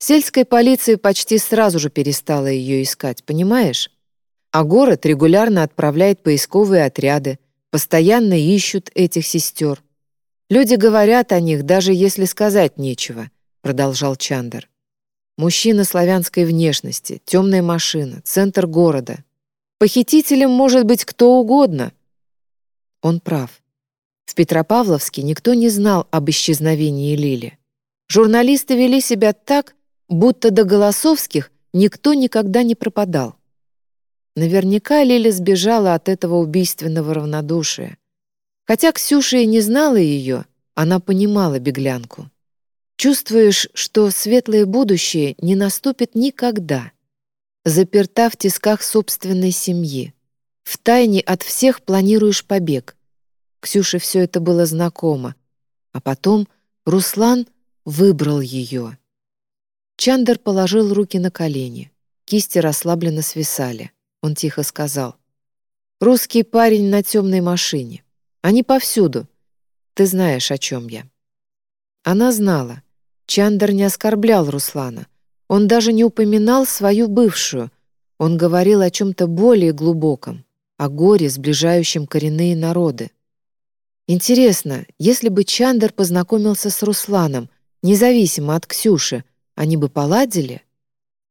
Сельская полиция почти сразу же перестала ее искать, понимаешь? А город регулярно отправляет поисковые отряды, постоянно ищут этих сестер. Люди говорят о них, даже если сказать нечего, продолжал Чандер. Мужчина славянской внешности, темная машина, центр города — Похитителем может быть кто угодно. Он прав. В Петропавловске никто не знал об исчезновении Лили. Журналисты вели себя так, будто до Голосовских никто никогда не пропадал. Наверняка Лиля сбежала от этого убийственного равнодушия. Хотя Ксюша и не знала ее, она понимала беглянку. Чувствуешь, что светлое будущее не наступит никогда — заперта в тисках собственной семьи. Втайне от всех планируешь побег. Ксюше все это было знакомо. А потом Руслан выбрал ее. Чандер положил руки на колени. Кисти расслабленно свисали. Он тихо сказал. «Русский парень на темной машине. Они повсюду. Ты знаешь, о чем я». Она знала. Чандер не оскорблял Руслана. Он даже не упоминал свою бывшую. Он говорил о чем-то более глубоком, о горе, сближающем коренные народы. Интересно, если бы Чандер познакомился с Русланом, независимо от Ксюши, они бы поладили?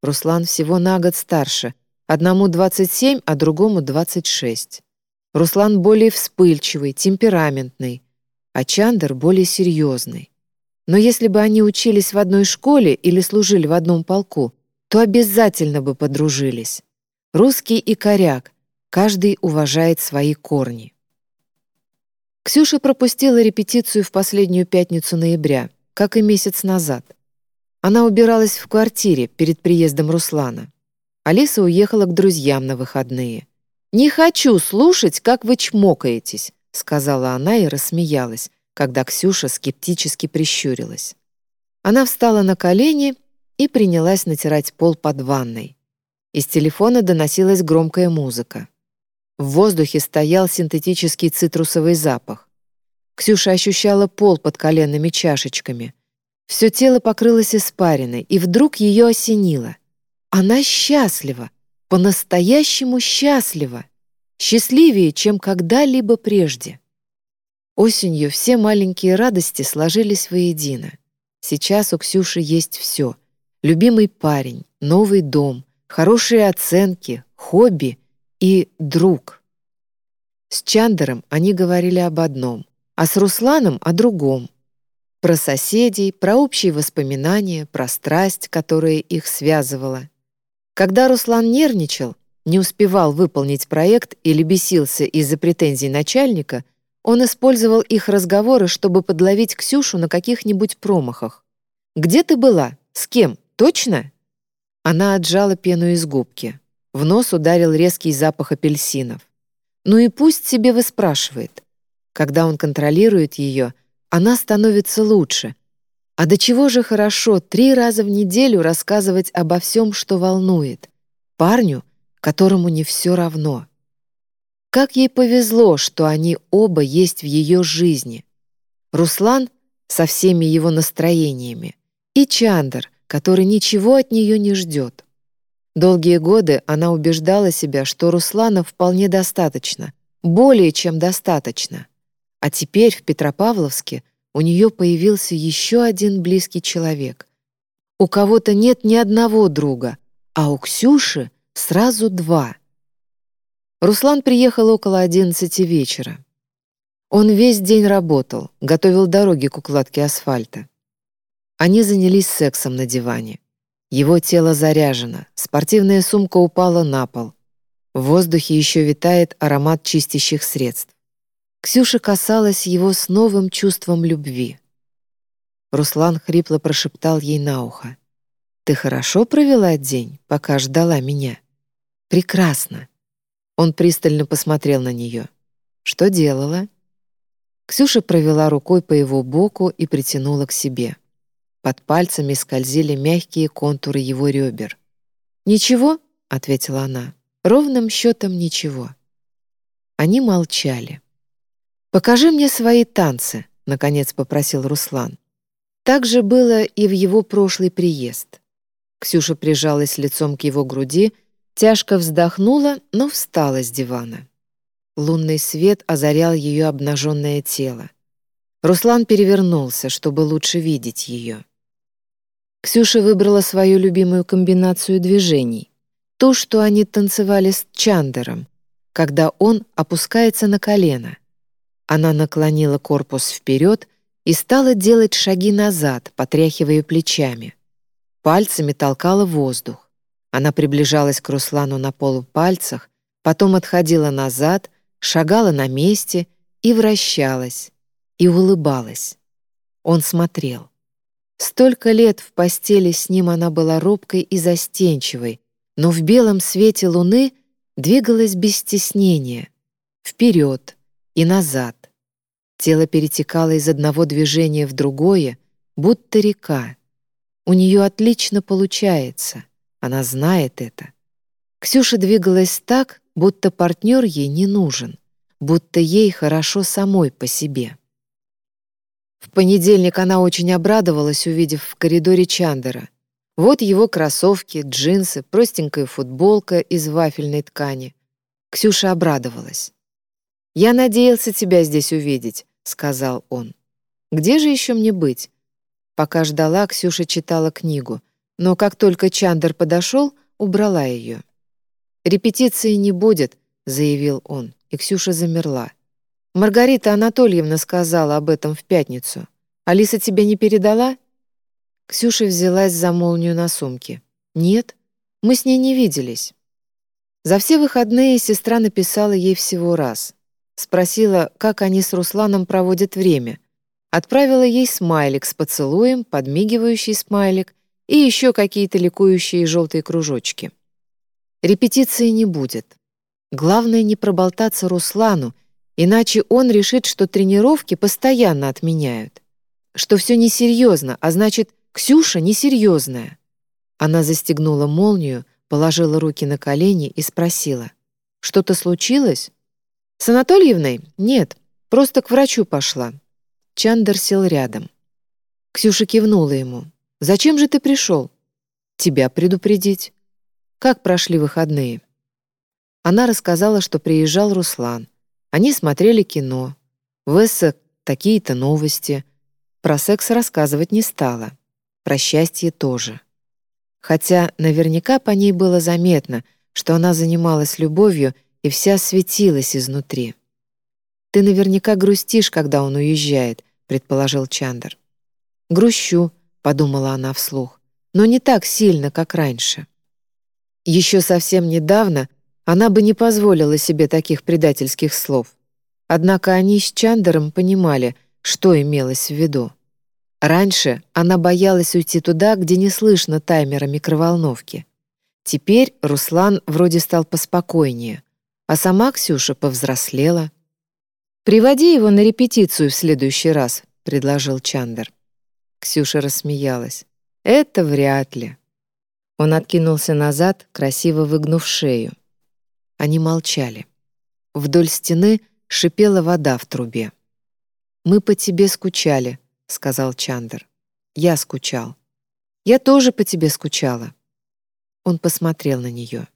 Руслан всего на год старше, одному 27, а другому 26. Руслан более вспыльчивый, темпераментный, а Чандер более серьезный. Но если бы они учились в одной школе или служили в одном полку, то обязательно бы подружились. Русский и коряк, каждый уважает свои корни. Ксюша пропустила репетицию в последнюю пятницу ноября, как и месяц назад. Она убиралась в квартире перед приездом Руслана. Алиса уехала к друзьям на выходные. «Не хочу слушать, как вы чмокаетесь», — сказала она и рассмеялась, когда Ксюша скептически прищурилась. Она встала на колени и принялась натирать пол под ванной. Из телефона доносилась громкая музыка. В воздухе стоял синтетический цитрусовый запах. Ксюша ощущала пол под коленными чашечками. Все тело покрылось испариной, и вдруг ее осенило. Она счастлива, по-настоящему счастлива, счастливее, чем когда-либо прежде. Осенью все маленькие радости сложились воедино. Сейчас у Ксюши есть все. Любимый парень, новый дом, хорошие оценки, хобби и друг. С Чандером они говорили об одном, а с Русланом — о другом. Про соседей, про общие воспоминания, про страсть, которая их связывала. Когда Руслан нервничал, не успевал выполнить проект или бесился из-за претензий начальника, он использовал их разговоры, чтобы подловить Ксюшу на каких-нибудь промахах. «Где ты была? С кем? Точно?» Она отжала пену из губки. В нос ударил резкий запах апельсинов. Ну и пусть себе выспрашивает. Когда он контролирует ее, она становится лучше. А до чего же хорошо три раза в неделю рассказывать обо всем, что волнует. Парню, которому не все равно. Как ей повезло, что они оба есть в ее жизни. Руслан со всеми его настроениями и Чандр, который ничего от нее не ждет. Долгие годы она убеждала себя, что Руслана вполне достаточно, более чем достаточно. А теперь в Петропавловске у нее появился еще один близкий человек. У кого-то нет ни одного друга, а у Ксюши сразу два — Руслан приехал около одиннадцати вечера. Он весь день работал, готовил дороги к укладке асфальта. Они занялись сексом на диване. Его тело заряжено, спортивная сумка упала на пол. В воздухе еще витает аромат чистящих средств. Ксюша касалась его с новым чувством любви. Руслан хрипло прошептал ей на ухо. «Ты хорошо провела день, пока ждала меня?» «Прекрасно!» Он пристально посмотрел на нее. «Что делала?» Ксюша провела рукой по его боку и притянула к себе. Под пальцами скользили мягкие контуры его ребер. «Ничего?» — ответила она. «Ровным счетом ничего». Они молчали. «Покажи мне свои танцы», — наконец попросил Руслан. Так же было и в его прошлый приезд. Ксюша прижалась лицом к его груди, тяжко вздохнула, но встала с дивана. Лунный свет озарял ее обнаженное тело. Руслан перевернулся, чтобы лучше видеть ее. Ксюша выбрала свою любимую комбинацию движений. То, что они танцевали с Чандером, когда он опускается на колено. Она наклонила корпус вперед и стала делать шаги назад, потряхивая плечами. Пальцами толкала воздух. Она приближалась к Руслану на полупальцах, потом отходила назад, шагала на месте и вращалась, и улыбалась. Он смотрел. Столько лет в постели с ним она была робкой и застенчивой, но в белом свете луны двигалась без стеснения, вперед и назад. Тело перетекало из одного движения в другое, будто река. У нее отлично получается, она знает это. Ксюша двигалась так, будто партнер ей не нужен, будто ей хорошо самой по себе. В понедельник она очень обрадовалась, увидев в коридоре Чандера. Вот его кроссовки, джинсы, простенькая футболка из вафельной ткани. Ксюша обрадовалась. «Я надеялся тебя здесь увидеть. — сказал он. «Где же еще мне быть?» Пока ждала, Ксюша читала книгу, но как только Чандер подошел, убрала ее. «Репетиции не будет», — заявил он, и Ксюша замерла. «Маргарита Анатольевна сказала об этом в пятницу. Алиса тебе не передала?» Ксюша взялась за молнию на сумке. «Нет, мы с ней не виделись». За все выходные сестра написала ей всего раз — Спросила, как они с Русланом проводят время. Отправила ей смайлик с поцелуем, подмигивающий смайлик и еще какие-то ликующие желтые кружочки. Репетиции не будет. Главное не проболтаться Руслану, иначе он решит, что тренировки постоянно отменяют. Что все несерьезно, а значит, Ксюша несерьезная. Она застегнула молнию, положила руки на колени и спросила. «Что-то случилось?» «С Анатольевной? Нет, просто к врачу пошла». Чандер сел рядом. Ксюша кивнула ему. «Зачем же ты пришел?» «Тебя предупредить». «Как прошли выходные?» Она рассказала, что приезжал Руслан. Они смотрели кино. В такие-то новости. Про секс рассказывать не стала. Про счастье тоже. Хотя наверняка по ней было заметно, что она занималась любовью и вся светилась изнутри. «Ты наверняка грустишь, когда он уезжает», — предположил Чандер. «Грущу», — подумала она вслух, «но не так сильно, как раньше». Еще совсем недавно она бы не позволила себе таких предательских слов. Однако они с Чандером понимали, что имелось в виду. Раньше она боялась уйти туда, где не слышно таймера микроволновки. Теперь Руслан вроде стал поспокойнее, а сама Ксюша повзрослела. «Приводи его на репетицию в следующий раз», — предложил Чандер. Ксюша рассмеялась. «Это вряд ли». Он откинулся назад, красиво выгнув шею. Они молчали. Вдоль стены шипела вода в трубе. «Мы по тебе скучали», — сказал Чандер. «Я скучал». «Я тоже по тебе скучала». Он посмотрел на нее.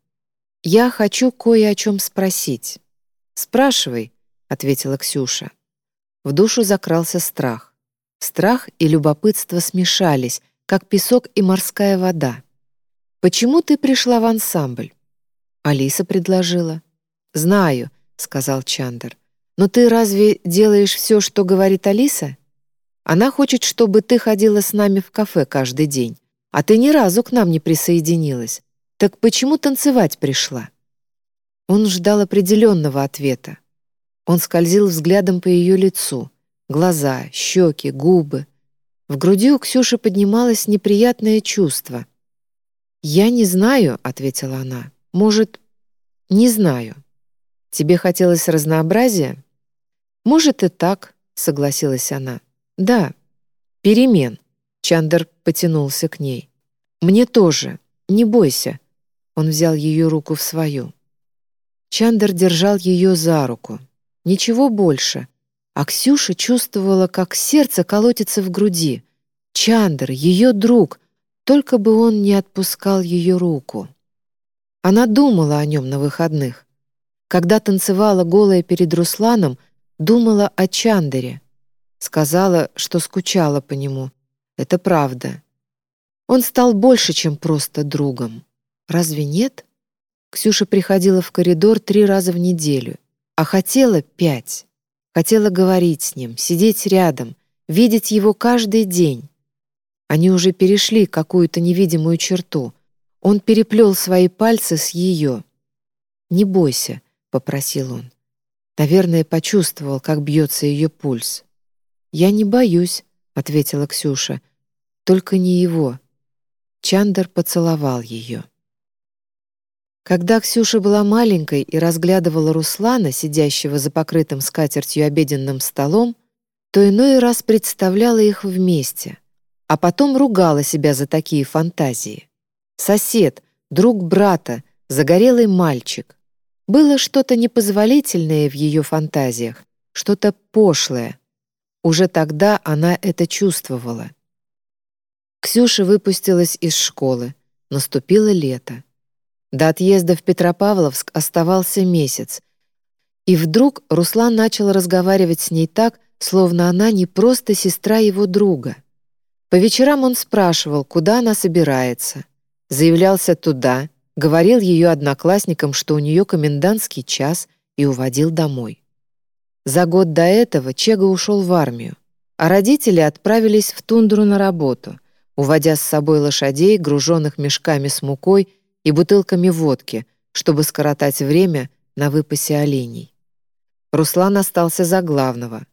«Я хочу кое о чем спросить». «Спрашивай», — ответила Ксюша. В душу закрался страх. Страх и любопытство смешались, как песок и морская вода. «Почему ты пришла в ансамбль?» Алиса предложила. «Знаю», — сказал Чандер. «Но ты разве делаешь все, что говорит Алиса? Она хочет, чтобы ты ходила с нами в кафе каждый день, а ты ни разу к нам не присоединилась. Так почему танцевать пришла?» Он ждал определенного ответа. Он скользил взглядом по ее лицу, глаза, щеки, губы. В груди у Ксюши поднималось неприятное чувство. «Я не знаю», — ответила она. «Может, не знаю. Тебе хотелось разнообразия?» «Может, и так», — согласилась она. «Да, перемен». Чандер потянулся к ней. «Мне тоже. Не бойся». Он взял ее руку в свою. Чандер держал ее за руку. Ничего больше. А Ксюша чувствовала, как сердце колотится в груди. Чандер, ее друг, только бы он не отпускал ее руку. Она думала о нем на выходных. Когда танцевала голая перед Русланом, думала о Чандере. Сказала, что скучала по нему, это правда. Он стал больше, чем просто другом. Разве нет? Ксюша приходила в коридор три раза в неделю, а хотела пять. Хотела говорить с ним, сидеть рядом, видеть его каждый день. Они уже перешли какую-то невидимую черту. Он переплел свои пальцы с ее. «Не бойся», — попросил он. Наверное, почувствовал, как бьется ее пульс. «Я не боюсь», — ответила Ксюша. «Только не его». Чандер поцеловал ее. Когда Ксюша была маленькой и разглядывала Руслана, сидящего за покрытым скатертью обеденным столом, то иной раз представляла их вместе, а потом ругала себя за такие фантазии. Сосед, друг брата, загорелый мальчик. Было что-то непозволительное в ее фантазиях, что-то пошлое, уже тогда она это чувствовала. Ксюша выпустилась из школы. Наступило лето. До отъезда в Петропавловск оставался месяц. И вдруг Руслан начал разговаривать с ней так, словно она не просто сестра его друга. По вечерам он спрашивал, куда она собирается. Заявлялся туда, говорил ее одноклассникам, что у нее комендантский час, и уводил домой. За год до этого Чега ушел в армию, а родители отправились в тундру на работу, уводя с собой лошадей, груженных мешками с мукой и бутылками водки, чтобы скоротать время на выпасе оленей. Руслан остался за главного.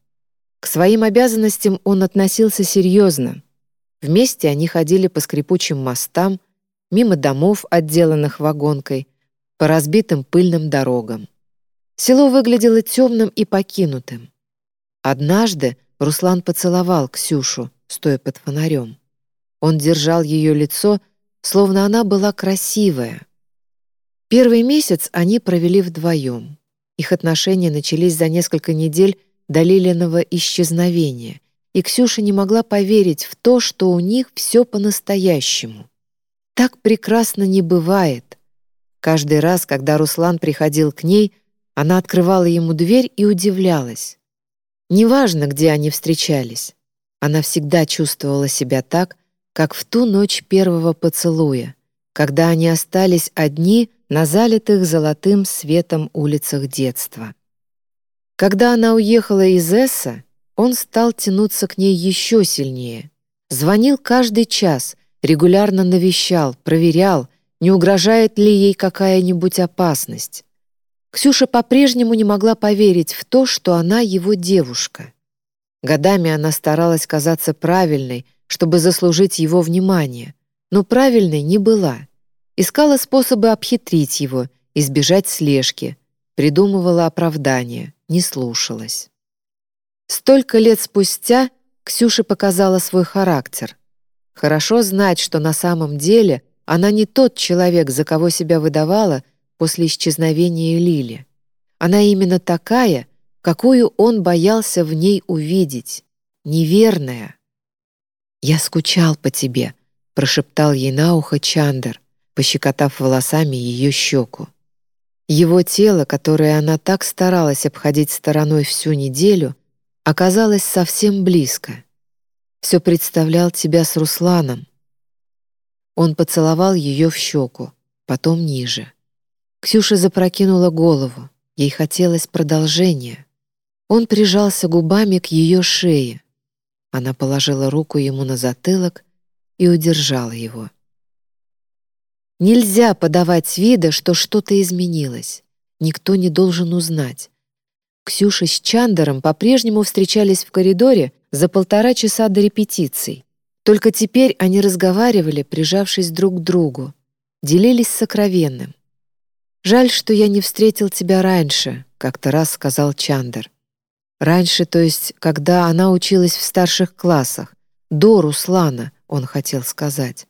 К своим обязанностям он относился серьезно. Вместе они ходили по скрипучим мостам, мимо домов, отделанных вагонкой, по разбитым пыльным дорогам. Село выглядело темным и покинутым. Однажды Руслан поцеловал Ксюшу, стоя под фонарем. Он держал ее лицо, словно она была красивая. Первый месяц они провели вдвоем. Их отношения начались за несколько недель до Лилиного исчезновения, и Ксюша не могла поверить в то, что у них все по-настоящему. Так прекрасно не бывает. Каждый раз, когда Руслан приходил к ней, она открывала ему дверь и удивлялась. Неважно, где они встречались, она всегда чувствовала себя так, как в ту ночь первого поцелуя, когда они остались одни на залитых золотым светом улицах детства. Когда она уехала из Эсса, он стал тянуться к ней еще сильнее. Звонил каждый час, регулярно навещал, проверял, не угрожает ли ей какая-нибудь опасность. Ксюша по-прежнему не могла поверить в то, что она его девушка. Годами она старалась казаться правильной, чтобы заслужить его внимание, но правильной не была. Искала способы обхитрить его, избежать слежки, придумывала оправдания, не слушалась. Столько лет спустя Ксюша показала свой характер. Хорошо знать, что на самом деле она не тот человек, за кого себя выдавала, после исчезновения Лили. Она именно такая, какую он боялся в ней увидеть. Неверная. «Я скучал по тебе», — прошептал ей на ухо Чандер, пощекотав волосами ее щеку. Его тело, которое она так старалась обходить стороной всю неделю, оказалось совсем близко. Все представлял тебя с Русланом. Он поцеловал ее в щеку, потом ниже. Ксюша запрокинула голову. Ей хотелось продолжения. Он прижался губами к ее шее. Она положила руку ему на затылок и удержала его. Нельзя подавать вида, что что-то изменилось. никто не должен узнать. Ксюша с Чандером по-прежнему встречались в коридоре за полтора часа до репетиций. Только теперь они разговаривали, прижавшись друг к другу, делились сокровенным. «Жаль, что я не встретил тебя раньше», — как-то раз сказал Чандер. Раньше, то есть, когда она училась в старших классах, до Руслана, он хотел сказать.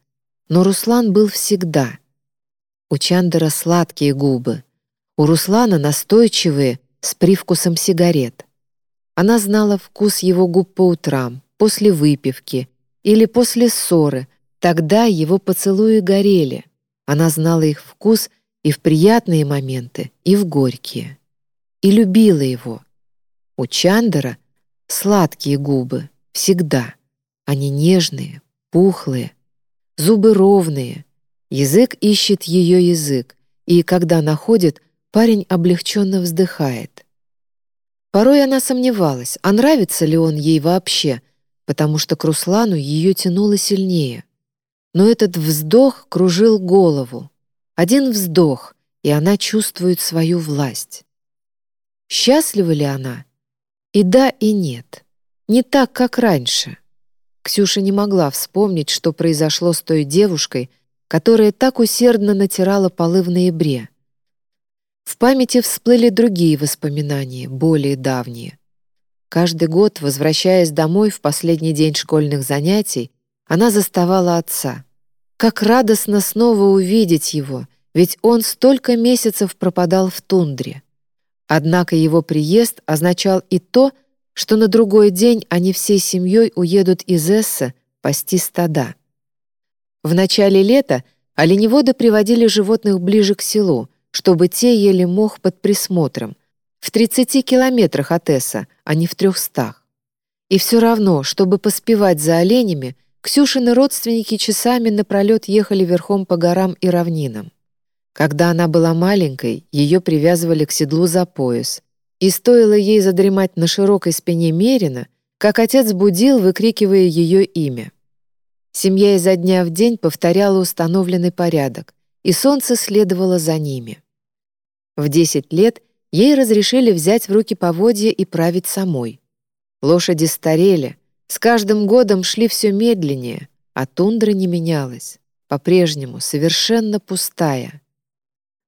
Но Руслан был всегда. У Чандера сладкие губы, у Руслана настойчивые, с привкусом сигарет. Она знала вкус его губ по утрам, после выпивки или после ссоры, тогда его поцелуи горели. Она знала их вкус — и в приятные моменты, и в горькие. И любила его. У Чандера сладкие губы, всегда. Они нежные, пухлые, зубы ровные. Язык ищет ее язык, и когда находит, парень облегченно вздыхает. Порой она сомневалась, а нравится ли он ей вообще, потому что к Руслану ее тянуло сильнее. Но этот вздох кружил голову, один вздох, и она чувствует свою власть. Счастлива ли она? И да, и нет. Не так, как раньше. Ксюша не могла вспомнить, что произошло с той девушкой, которая так усердно натирала полы в ноябре. В памяти всплыли другие воспоминания, более давние. Каждый год, возвращаясь домой в последний день школьных занятий, она заставала отца — как радостно снова увидеть его, ведь он столько месяцев пропадал в тундре. Однако его приезд означал и то, что на другой день они всей семьей уедут из Эсса пасти стада. В начале лета оленеводы приводили животных ближе к селу, чтобы те ели мох под присмотром, в 30 километрах от Эсса, а не в 300. И все равно, чтобы поспевать за оленями, Ксюшины родственники часами напролет ехали верхом по горам и равнинам. Когда она была маленькой, ее привязывали к седлу за пояс, и стоило ей задремать на широкой спине Мерина, как отец будил, выкрикивая ее имя. Семья изо дня в день повторяла установленный порядок, и солнце следовало за ними. В 10 лет ей разрешили взять в руки поводья и править самой. Лошади старели, с каждым годом шли все медленнее, а тундра не менялась, по-прежнему совершенно пустая.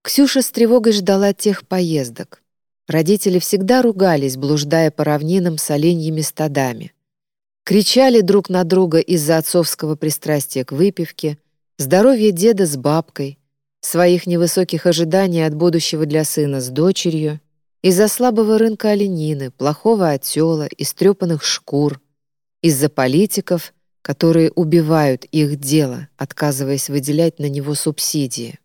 Ксюша с тревогой ждала тех поездок. Родители всегда ругались, блуждая по равнинам с оленьими стадами. Кричали друг на друга из-за отцовского пристрастия к выпивке, здоровья деда с бабкой, своих невысоких ожиданий от будущего для сына с дочерью, из-за слабого рынка оленины, плохого отела, истрепанных шкур, из-за политиков, которые убивают их дело, отказываясь выделять на него субсидии.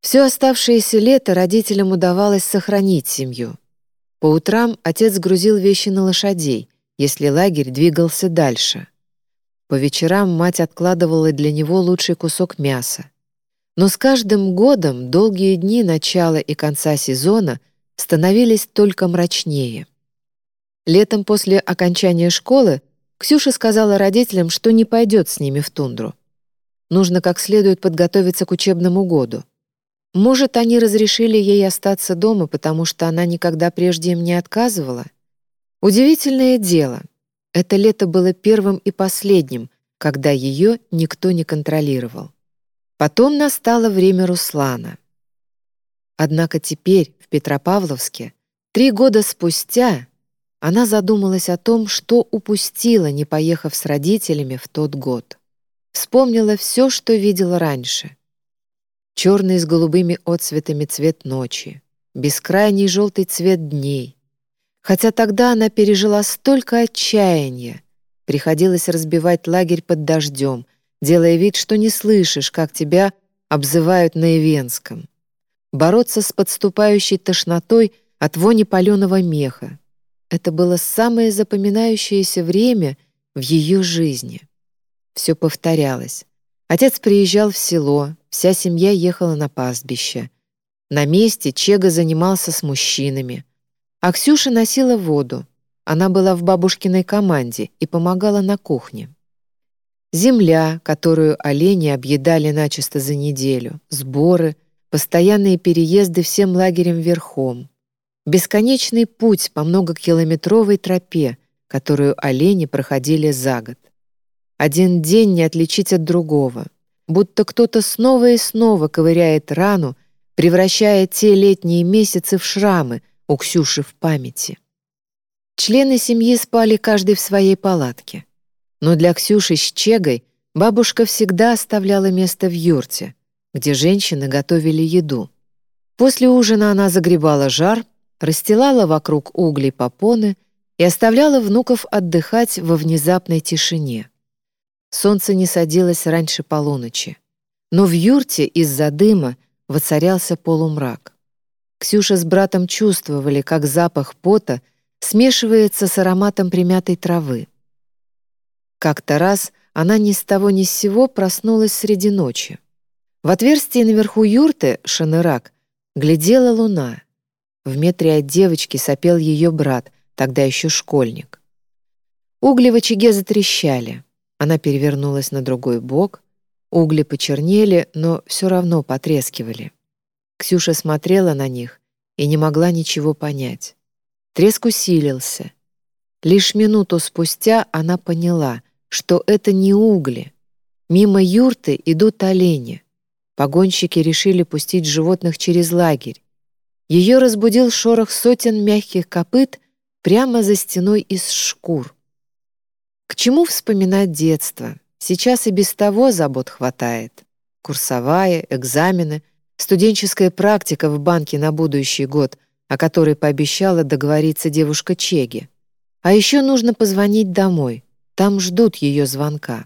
Все оставшееся лето родителям удавалось сохранить семью. По утрам отец грузил вещи на лошадей, если лагерь двигался дальше. По вечерам мать откладывала для него лучший кусок мяса. Но с каждым годом долгие дни начала и конца сезона становились только мрачнее. Летом после окончания школы Ксюша сказала родителям, что не пойдет с ними в тундру. Нужно как следует подготовиться к учебному году. Может, они разрешили ей остаться дома, потому что она никогда прежде им не отказывала? Удивительное дело. Это лето было первым и последним, когда ее никто не контролировал. Потом настало время Руслана. Однако теперь, в Петропавловске, три года спустя, она задумалась о том, что упустила, не поехав с родителями в тот год. Вспомнила все, что видела раньше. Черный с голубыми отцветами цвет ночи, бескрайний желтый цвет дней. Хотя тогда она пережила столько отчаяния, приходилось разбивать лагерь под дождем, делая вид, что не слышишь, как тебя обзывают на Ивенском. Бороться с подступающей тошнотой от вони паленого меха, это было самое запоминающееся время в ее жизни. Все повторялось. Отец приезжал в село, вся семья ехала на пастбище. На месте Чега занимался с мужчинами. А Ксюша носила воду. Она была в бабушкиной команде и помогала на кухне. Земля, которую олени объедали начисто за неделю, сборы, постоянные переезды всем лагерем верхом, бесконечный путь по многокилометровой тропе, которую олени проходили за год. Один день не отличить от другого, будто кто-то снова и снова ковыряет рану, превращая те летние месяцы в шрамы у Ксюши в памяти. Члены семьи спали каждый в своей палатке. Но для Ксюши с Чегой бабушка всегда оставляла место в юрте, где женщины готовили еду. После ужина она загребала жар, расстилала вокруг углей попоны и оставляла внуков отдыхать во внезапной тишине. Солнце не садилось раньше полуночи. Но в юрте из-за дыма воцарялся полумрак. Ксюша с братом чувствовали, как запах пота смешивается с ароматом примятой травы. Как-то раз она ни с того ни с сего проснулась среди ночи. В отверстии наверху юрты, шанырак, глядела луна. В метре от девочки сопел ее брат, тогда еще школьник. Угли в очаге затрещали. Она перевернулась на другой бок. Угли почернели, но все равно потрескивали. Ксюша смотрела на них и не могла ничего понять. Треск усилился. Лишь минуту спустя она поняла, что это не угли. Мимо юрты идут олени. Погонщики решили пустить животных через лагерь. Ее разбудил шорох сотен мягких копыт прямо за стеной из шкур. К чему вспоминать детство? Сейчас и без того забот хватает. Курсовая, экзамены, студенческая практика в банке на будущий год, о которой пообещала договориться девушка Чеги. А еще нужно позвонить домой. Там ждут ее звонка.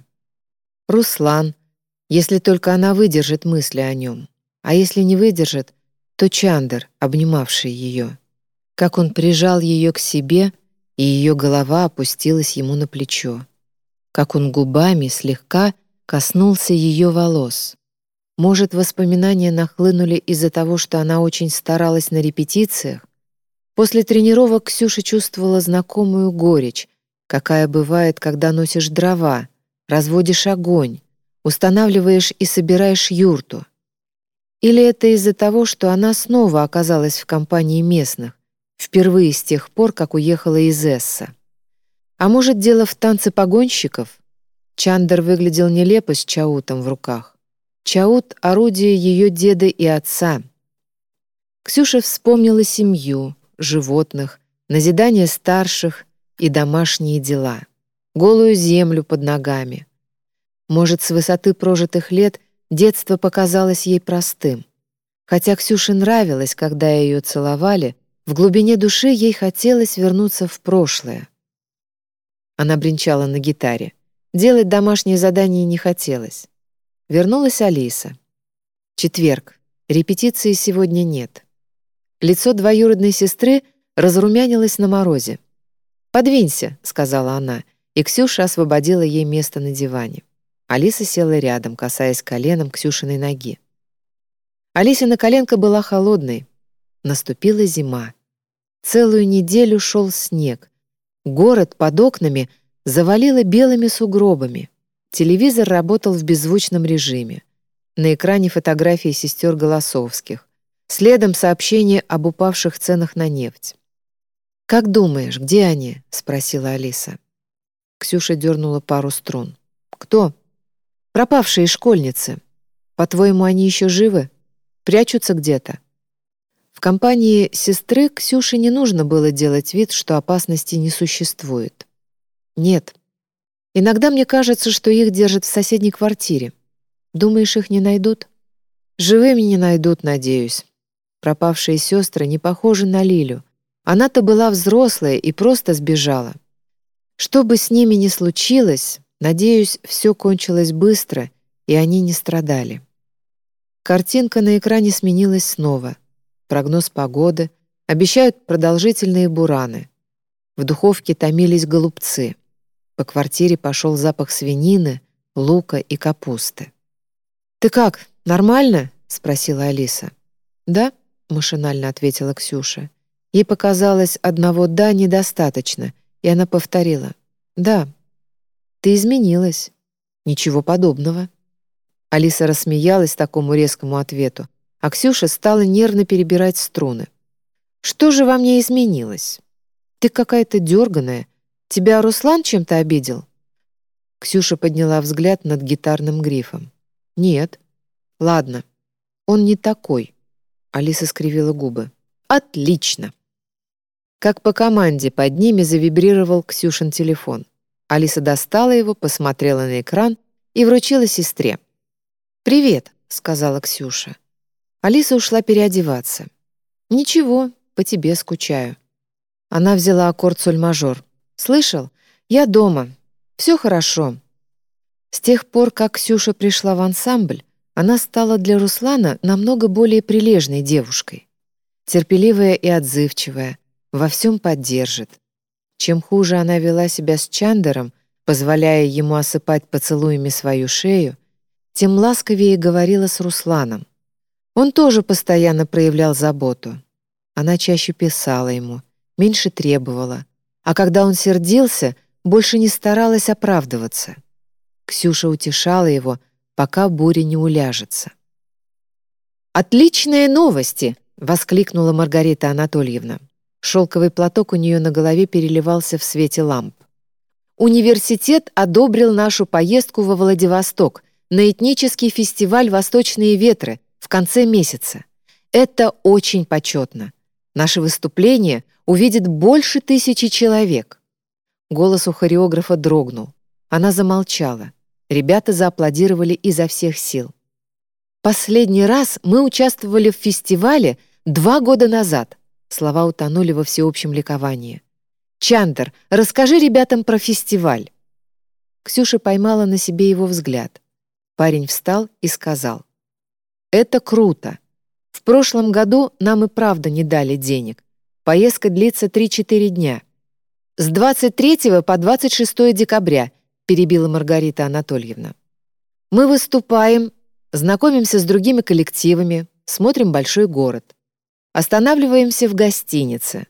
Руслан, если только она выдержит мысли о нем. А если не выдержит, то Чандер, обнимавший ее. Как он прижал ее к себе — и ее голова опустилась ему на плечо. Как он губами слегка коснулся ее волос. Может, воспоминания нахлынули из-за того, что она очень старалась на репетициях? После тренировок Ксюша чувствовала знакомую горечь, какая бывает, когда носишь дрова, разводишь огонь, устанавливаешь и собираешь юрту. Или это из-за того, что она снова оказалась в компании местных, Впервые с тех пор, как уехала из Эсса. А может, дело в танце погонщиков? Чандер выглядел нелепо с чаутом в руках. Чаут — орудие ее деда и отца. Ксюша вспомнила семью, животных, назидание старших и домашние дела, голую землю под ногами. Может, с высоты прожитых лет детство показалось ей простым. Хотя Ксюше нравилось, когда ее целовали, в глубине души ей хотелось вернуться в прошлое. Она бренчала на гитаре. Делать домашнее задание не хотелось. Вернулась Алиса. Четверг. Репетиции сегодня нет. Лицо двоюродной сестры разрумянилось на морозе. «Подвинься», — сказала она, и Ксюша освободила ей место на диване. Алиса села рядом, касаясь коленом Ксюшиной ноги. Алисина коленка была холодной, Наступила зима. Целую неделю шел снег. Город под окнами завалило белыми сугробами. Телевизор работал в беззвучном режиме. На экране фотографии сестер Голосовских. Следом сообщение об упавших ценах на нефть. «Как думаешь, где они?» — спросила Алиса. Ксюша дернула пару струн. «Кто?» «Пропавшие школьницы. По-твоему, они еще живы? Прячутся где-то?» В компании сестры Ксюше не нужно было делать вид, что опасности не существует. Нет. Иногда мне кажется, что их держат в соседней квартире. Думаешь, их не найдут? Живыми не найдут, надеюсь. Пропавшие сестры не похожи на Лилю. Она-то была взрослая и просто сбежала. Что бы с ними ни случилось, надеюсь, все кончилось быстро, и они не страдали. Картинка на экране сменилась снова — прогноз погоды, обещают продолжительные бураны. В духовке томились голубцы. По квартире пошел запах свинины, лука и капусты. «Ты как, нормально?» — спросила Алиса. «Да», — машинально ответила Ксюша. Ей показалось, одного «да» недостаточно, и она повторила. «Да». «Ты изменилась». «Ничего подобного». Алиса рассмеялась такому резкому ответу, а Ксюша стала нервно перебирать струны. «Что же во мне изменилось? Ты какая-то дерганая. Тебя Руслан чем-то обидел?» Ксюша подняла взгляд над гитарным грифом. «Нет». «Ладно. Он не такой». Алиса скривила губы. «Отлично». Как по команде под ними завибрировал Ксюшин телефон. Алиса достала его, посмотрела на экран и вручила сестре. «Привет», — сказала Ксюша. Алиса ушла переодеваться. «Ничего, по тебе скучаю». Она взяла аккорд соль-мажор. «Слышал? Я дома. Все хорошо». С тех пор, как Ксюша пришла в ансамбль, она стала для Руслана намного более прилежной девушкой. Терпеливая и отзывчивая, во всем поддержит. Чем хуже она вела себя с Чандером, позволяя ему осыпать поцелуями свою шею, тем ласковее говорила с Русланом. Он тоже постоянно проявлял заботу. Она чаще писала ему, меньше требовала, а когда он сердился, больше не старалась оправдываться. Ксюша утешала его, пока буря не уляжется. «Отличные новости!» — воскликнула Маргарита Анатольевна. Шелковый платок у нее на голове переливался в свете ламп. «Университет одобрил нашу поездку во Владивосток на этнический фестиваль «Восточные ветры» в конце месяца. Это очень почетно. Наше выступление увидит больше тысячи человек». Голос у хореографа дрогнул. Она замолчала. Ребята зааплодировали изо всех сил. «Последний раз мы участвовали в фестивале два года назад», Слова утонули во всеобщем ликовании. «Чандер, расскажи ребятам про фестиваль». Ксюша поймала на себе его взгляд. Парень встал и сказал. «Это круто. В прошлом году нам и правда не дали денег. Поездка длится 3-4 дня. С 23 по 26 декабря», перебила Маргарита Анатольевна. «Мы выступаем, знакомимся с другими коллективами, смотрим большой город. Останавливаемся в гостинице.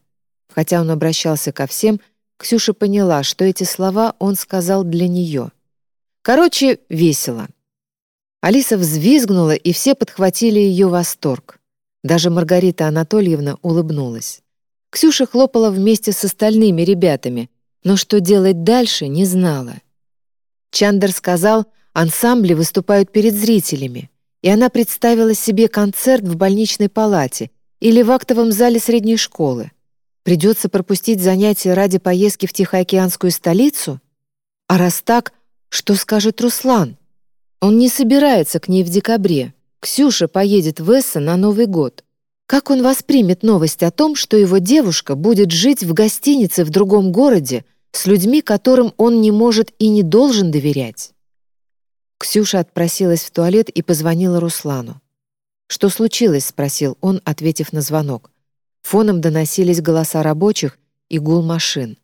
Хотя он обращался ко всем, Ксюша поняла, что эти слова он сказал для нее. Короче, весело. Алиса взвизгнула, и все подхватили ее восторг. Даже Маргарита Анатольевна улыбнулась. Ксюша хлопала вместе с остальными ребятами, но что делать дальше, не знала. Чандер сказал, ансамбли выступают перед зрителями, и она представила себе концерт в больничной палате, или в актовом зале средней школы? Придется пропустить занятия ради поездки в Тихоокеанскую столицу? А раз так, что скажет Руслан? Он не собирается к ней в декабре. Ксюша поедет в Эсса на Новый год. Как он воспримет новость о том, что его девушка будет жить в гостинице в другом городе с людьми, которым он не может и не должен доверять? Ксюша отпросилась в туалет и позвонила Руслану. «Что случилось?» — спросил он, ответив на звонок. Фоном доносились голоса рабочих и гул машин.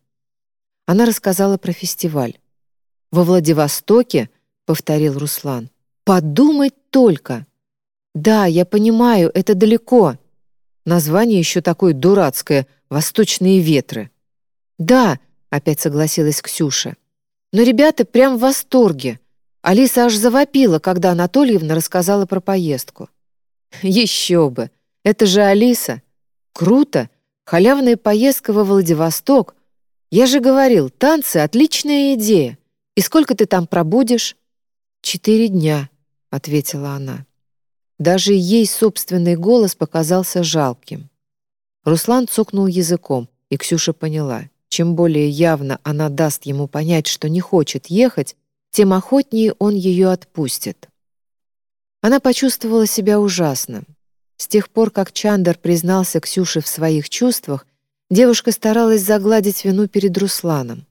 Она рассказала про фестиваль. «Во Владивостоке?» — повторил Руслан. «Подумать только!» «Да, я понимаю, это далеко. Название еще такое дурацкое — «Восточные ветры». «Да», — опять согласилась Ксюша. «Но ребята прям в восторге. Алиса аж завопила, когда Анатольевна рассказала про поездку. Еще бы! Это же Алиса! Круто! Халявная поездка во Владивосток! Я же говорил, танцы — отличная идея! И сколько ты там пробудешь?» «Четыре дня», — ответила она. Даже ей собственный голос показался жалким. Руслан цокнул языком, и Ксюша поняла, чем более явно она даст ему понять, что не хочет ехать, тем охотнее он ее отпустит. Она почувствовала себя ужасно. С тех пор, как Чандер признался Ксюше в своих чувствах, девушка старалась загладить вину перед Русланом.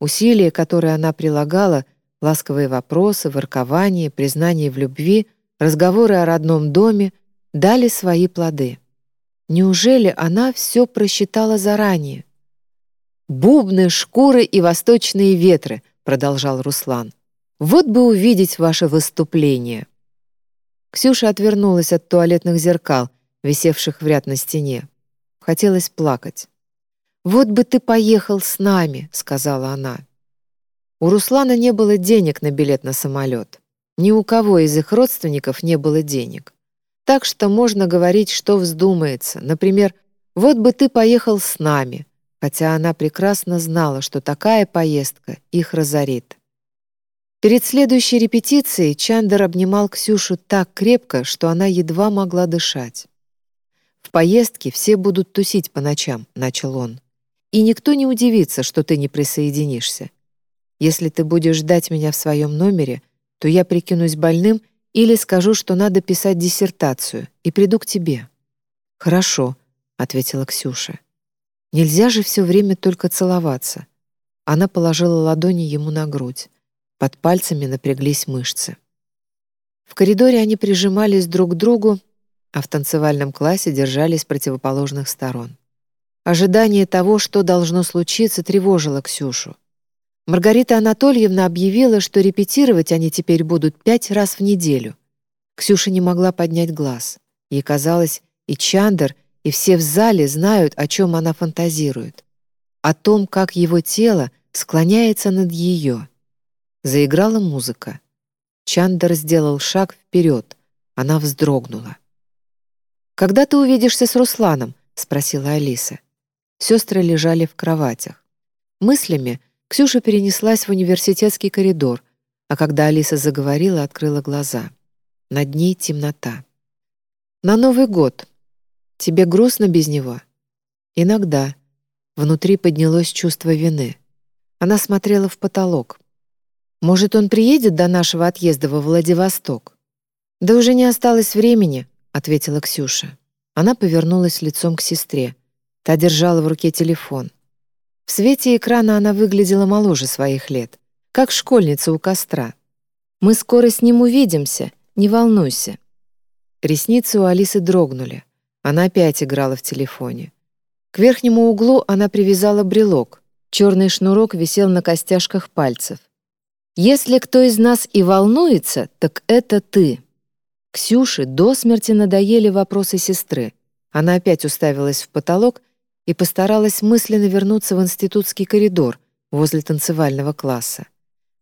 Усилия, которые она прилагала, ласковые вопросы, воркование, признание в любви, разговоры о родном доме, дали свои плоды. Неужели она все просчитала заранее? «Бубны, шкуры и восточные ветры», — продолжал Руслан. «Вот бы увидеть ваше выступление». Ксюша отвернулась от туалетных зеркал, висевших в ряд на стене. Хотелось плакать. «Вот бы ты поехал с нами», — сказала она. У Руслана не было денег на билет на самолет. Ни у кого из их родственников не было денег. Так что можно говорить, что вздумается. Например, «Вот бы ты поехал с нами», хотя она прекрасно знала, что такая поездка их разорит. Перед следующей репетицией Чандер обнимал Ксюшу так крепко, что она едва могла дышать. «В поездке все будут тусить по ночам», — начал он. «И никто не удивится, что ты не присоединишься. Если ты будешь ждать меня в своем номере, то я прикинусь больным или скажу, что надо писать диссертацию, и приду к тебе». «Хорошо», — ответила Ксюша. «Нельзя же все время только целоваться». Она положила ладони ему на грудь. Под пальцами напряглись мышцы. В коридоре они прижимались друг к другу, а в танцевальном классе держались с противоположных сторон. Ожидание того, что должно случиться, тревожило Ксюшу. Маргарита Анатольевна объявила, что репетировать они теперь будут пять раз в неделю. Ксюша не могла поднять глаз. Ей казалось, и Чандер, и все в зале знают, о чем она фантазирует. О том, как его тело склоняется над ее. Заиграла музыка. Чандер сделал шаг вперед. Она вздрогнула. «Когда ты увидишься с Русланом?» — спросила Алиса. Сестры лежали в кроватях. Мыслями Ксюша перенеслась в университетский коридор, а когда Алиса заговорила, открыла глаза. Над ней темнота. «На Новый год. Тебе грустно без него?» «Иногда». Внутри поднялось чувство вины. Она смотрела в потолок. «Может, он приедет до нашего отъезда во Владивосток?» «Да уже не осталось времени», — ответила Ксюша. Она повернулась лицом к сестре. Та держала в руке телефон. В свете экрана она выглядела моложе своих лет, как школьница у костра. «Мы скоро с ним увидимся, не волнуйся». Ресницы у Алисы дрогнули. Она опять играла в телефоне. К верхнему углу она привязала брелок. Черный шнурок висел на костяшках пальцев. «Если кто из нас и волнуется, так это ты». Ксюше до смерти надоели вопросы сестры. Она опять уставилась в потолок и постаралась мысленно вернуться в институтский коридор возле танцевального класса.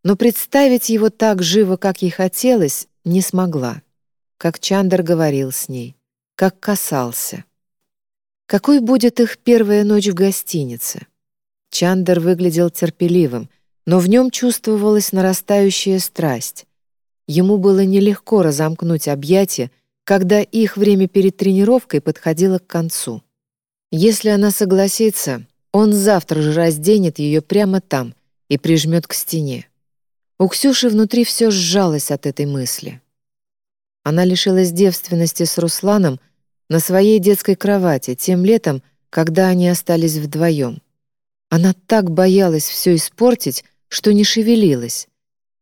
Но представить его так живо, как ей хотелось, не смогла. Как Чандер говорил с ней, как касался. Какой будет их первая ночь в гостинице? Чандер выглядел терпеливым, но в нем чувствовалась нарастающая страсть. Ему было нелегко разомкнуть объятия, когда их время перед тренировкой подходило к концу. Если она согласится, он завтра же разденет ее прямо там и прижмет к стене. У Ксюши внутри все сжалось от этой мысли. Она лишилась девственности с Русланом на своей детской кровати тем летом, когда они остались вдвоем. Она так боялась все испортить, что не шевелилась.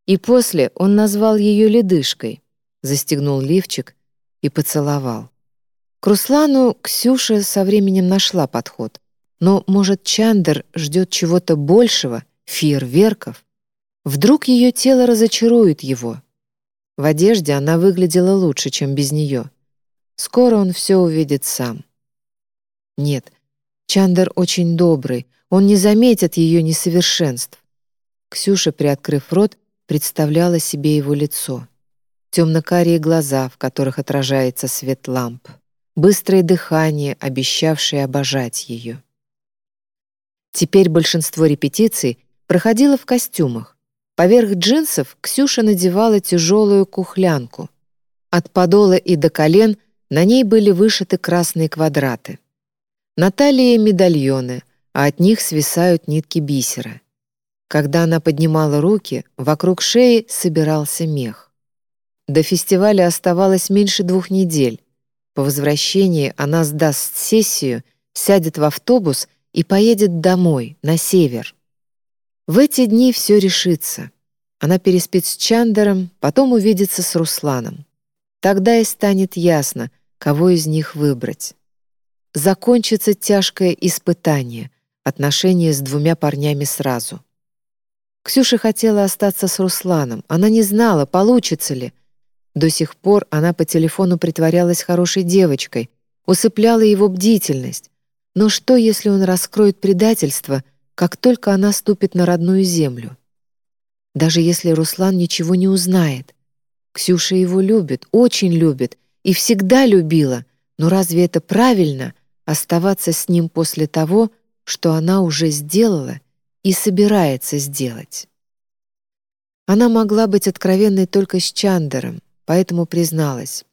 И после он назвал ее ледышкой, застегнул лифчик и поцеловал. К Руслану Ксюша со временем нашла подход. Но, может, Чандер ждет чего-то большего, фейерверков? Вдруг ее тело разочарует его? В одежде она выглядела лучше, чем без нее. Скоро он все увидит сам. Нет, Чандер очень добрый, он не заметит ее несовершенств. Ксюша, приоткрыв рот, представляла себе его лицо. Темно-карие глаза, в которых отражается свет ламп быстрое дыхание, обещавшее обожать ее. Теперь большинство репетиций проходило в костюмах. Поверх джинсов Ксюша надевала тяжелую кухлянку. От подола и до колен на ней были вышиты красные квадраты. На талии медальоны, а от них свисают нитки бисера. Когда она поднимала руки, вокруг шеи собирался мех. До фестиваля оставалось меньше двух недель, по возвращении она сдаст сессию, сядет в автобус и поедет домой, на север. В эти дни все решится. Она переспит с Чандером, потом увидится с Русланом. Тогда и станет ясно, кого из них выбрать. Закончится тяжкое испытание, отношения с двумя парнями сразу. Ксюша хотела остаться с Русланом. Она не знала, получится ли — до сих пор она по телефону притворялась хорошей девочкой, усыпляла его бдительность. Но что, если он раскроет предательство, как только она ступит на родную землю? Даже если Руслан ничего не узнает. Ксюша его любит, очень любит, и всегда любила, но разве это правильно — оставаться с ним после того, что она уже сделала и собирается сделать? Она могла быть откровенной только с Чандером, поэтому призналась.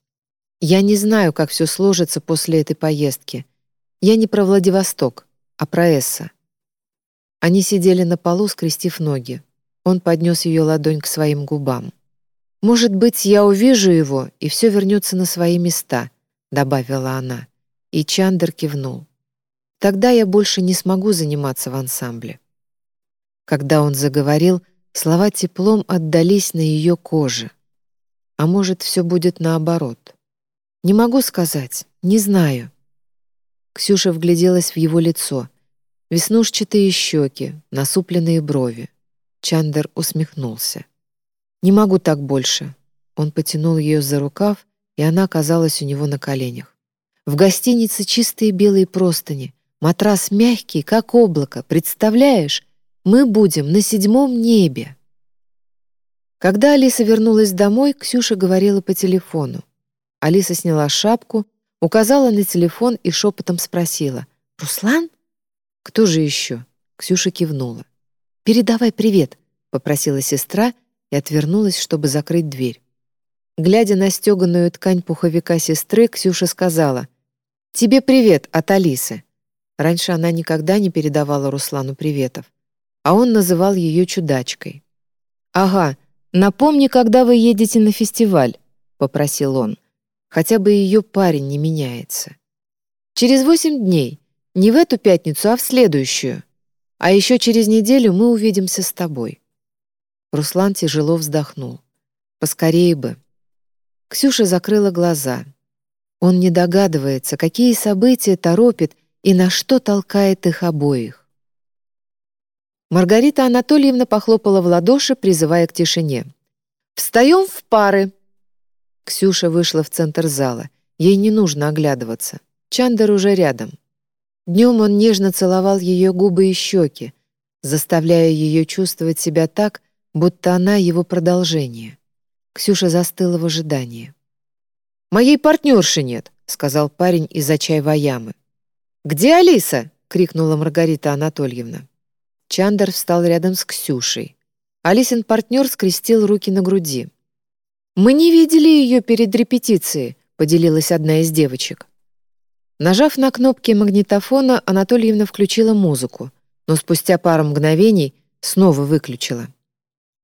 «Я не знаю, как все сложится после этой поездки. Я не про Владивосток, а про Эсса». Они сидели на полу, скрестив ноги. Он поднес ее ладонь к своим губам. «Может быть, я увижу его, и все вернется на свои места», — добавила она. И Чандер кивнул. «Тогда я больше не смогу заниматься в ансамбле». Когда он заговорил, слова теплом отдались на ее коже. А может, все будет наоборот. Не могу сказать, не знаю. Ксюша вгляделась в его лицо. Веснушчатые щеки, насупленные брови. Чандер усмехнулся. «Не могу так больше». Он потянул ее за рукав, и она оказалась у него на коленях. В гостинице чистые белые простыни, матрас мягкий, как облако, представляешь? Мы будем на седьмом небе. Когда Алиса вернулась домой, Ксюша говорила по телефону. Алиса сняла шапку, указала на телефон и шепотом спросила. «Руслан?» «Кто же еще?» Ксюша кивнула. «Передавай привет», — попросила сестра и отвернулась, чтобы закрыть дверь. Глядя на стеганую ткань пуховика сестры, Ксюша сказала «Тебе привет от Алисы». Раньше она никогда не передавала Руслану приветов, а он называл ее чудачкой. «Ага, напомни, когда вы едете на фестиваль», — попросил он. «Хотя бы ее парень не меняется». «Через восемь дней. Не в эту пятницу, а в следующую. А еще через неделю мы увидимся с тобой». Руслан тяжело вздохнул. «Поскорее бы». Ксюша закрыла глаза. Он не догадывается, какие события торопит и на что толкает их обоих. Маргарита Анатольевна похлопала в ладоши, призывая к тишине. «Встаем в пары!» Ксюша вышла в центр зала. Ей не нужно оглядываться. Чандер уже рядом. Днем он нежно целовал ее губы и щеки, заставляя ее чувствовать себя так, будто она его продолжение. Ксюша застыла в ожидании. «Моей партнерши нет», — сказал парень из-за чайваямы. «Где Алиса?» — крикнула Маргарита Анатольевна. Чандер встал рядом с Ксюшей. Алисин партнер скрестил руки на груди. «Мы не видели ее перед репетицией», — поделилась одна из девочек. Нажав на кнопки магнитофона, Анатольевна включила музыку, но спустя пару мгновений снова выключила.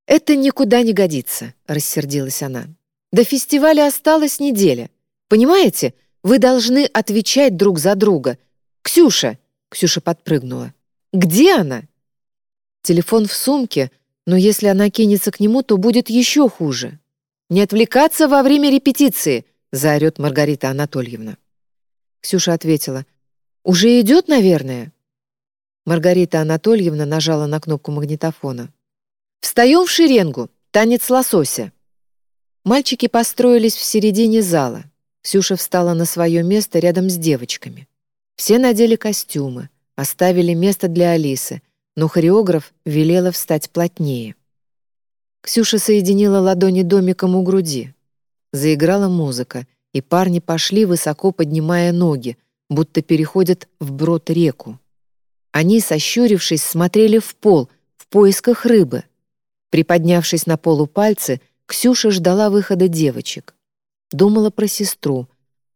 «Это никуда не годится», — рассердилась она. «До фестиваля осталась неделя. Понимаете, вы должны отвечать друг за друга. Ксюша!» — Ксюша подпрыгнула. «Где она?» Телефон в сумке, но если она кинется к нему, то будет еще хуже. «Не отвлекаться во время репетиции!» — заорет Маргарита Анатольевна. Ксюша ответила. «Уже идет, наверное?» Маргарита Анатольевна нажала на кнопку магнитофона. Встаем в шеренгу. Танец лосося. Мальчики построились в середине зала. Ксюша встала на свое место рядом с девочками. Все надели костюмы, оставили место для Алисы, но хореограф велела встать плотнее. Ксюша соединила ладони домиком у груди. Заиграла музыка, и парни пошли, высоко поднимая ноги, будто переходят вброд реку. Они, сощурившись, смотрели в пол, в поисках рыбы — Приподнявшись на полу пальцы, Ксюша ждала выхода девочек. Думала про сестру.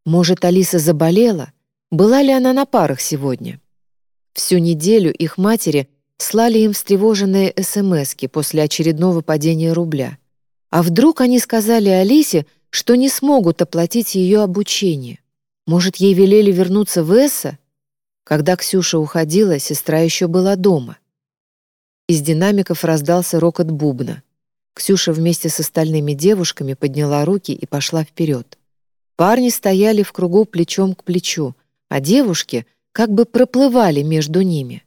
Может, Алиса заболела? Была ли она на парах сегодня? Всю неделю их матери слали им встревоженные СМСки после очередного падения рубля. А вдруг они сказали Алисе, что не смогут оплатить ее обучение? Может, ей велели вернуться в Эсса? Когда Ксюша уходила, сестра еще была дома. Из динамиков раздался рокот бубна. Ксюша вместе с остальными девушками подняла руки и пошла вперед. Парни стояли в кругу плечом к плечу, а девушки как бы проплывали между ними.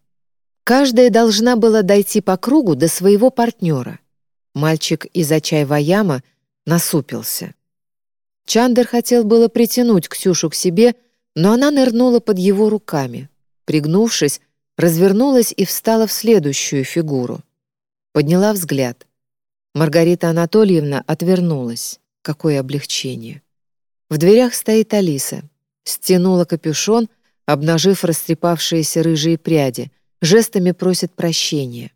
Каждая должна была дойти по кругу до своего партнера. Мальчик из Ачай-Ваяма насупился. Чандер хотел было притянуть Ксюшу к себе, но она нырнула под его руками. Пригнувшись, развернулась и встала в следующую фигуру. Подняла взгляд. Маргарита Анатольевна отвернулась. Какое облегчение. В дверях стоит Алиса. Стянула капюшон, обнажив растрепавшиеся рыжие пряди, жестами просит прощения.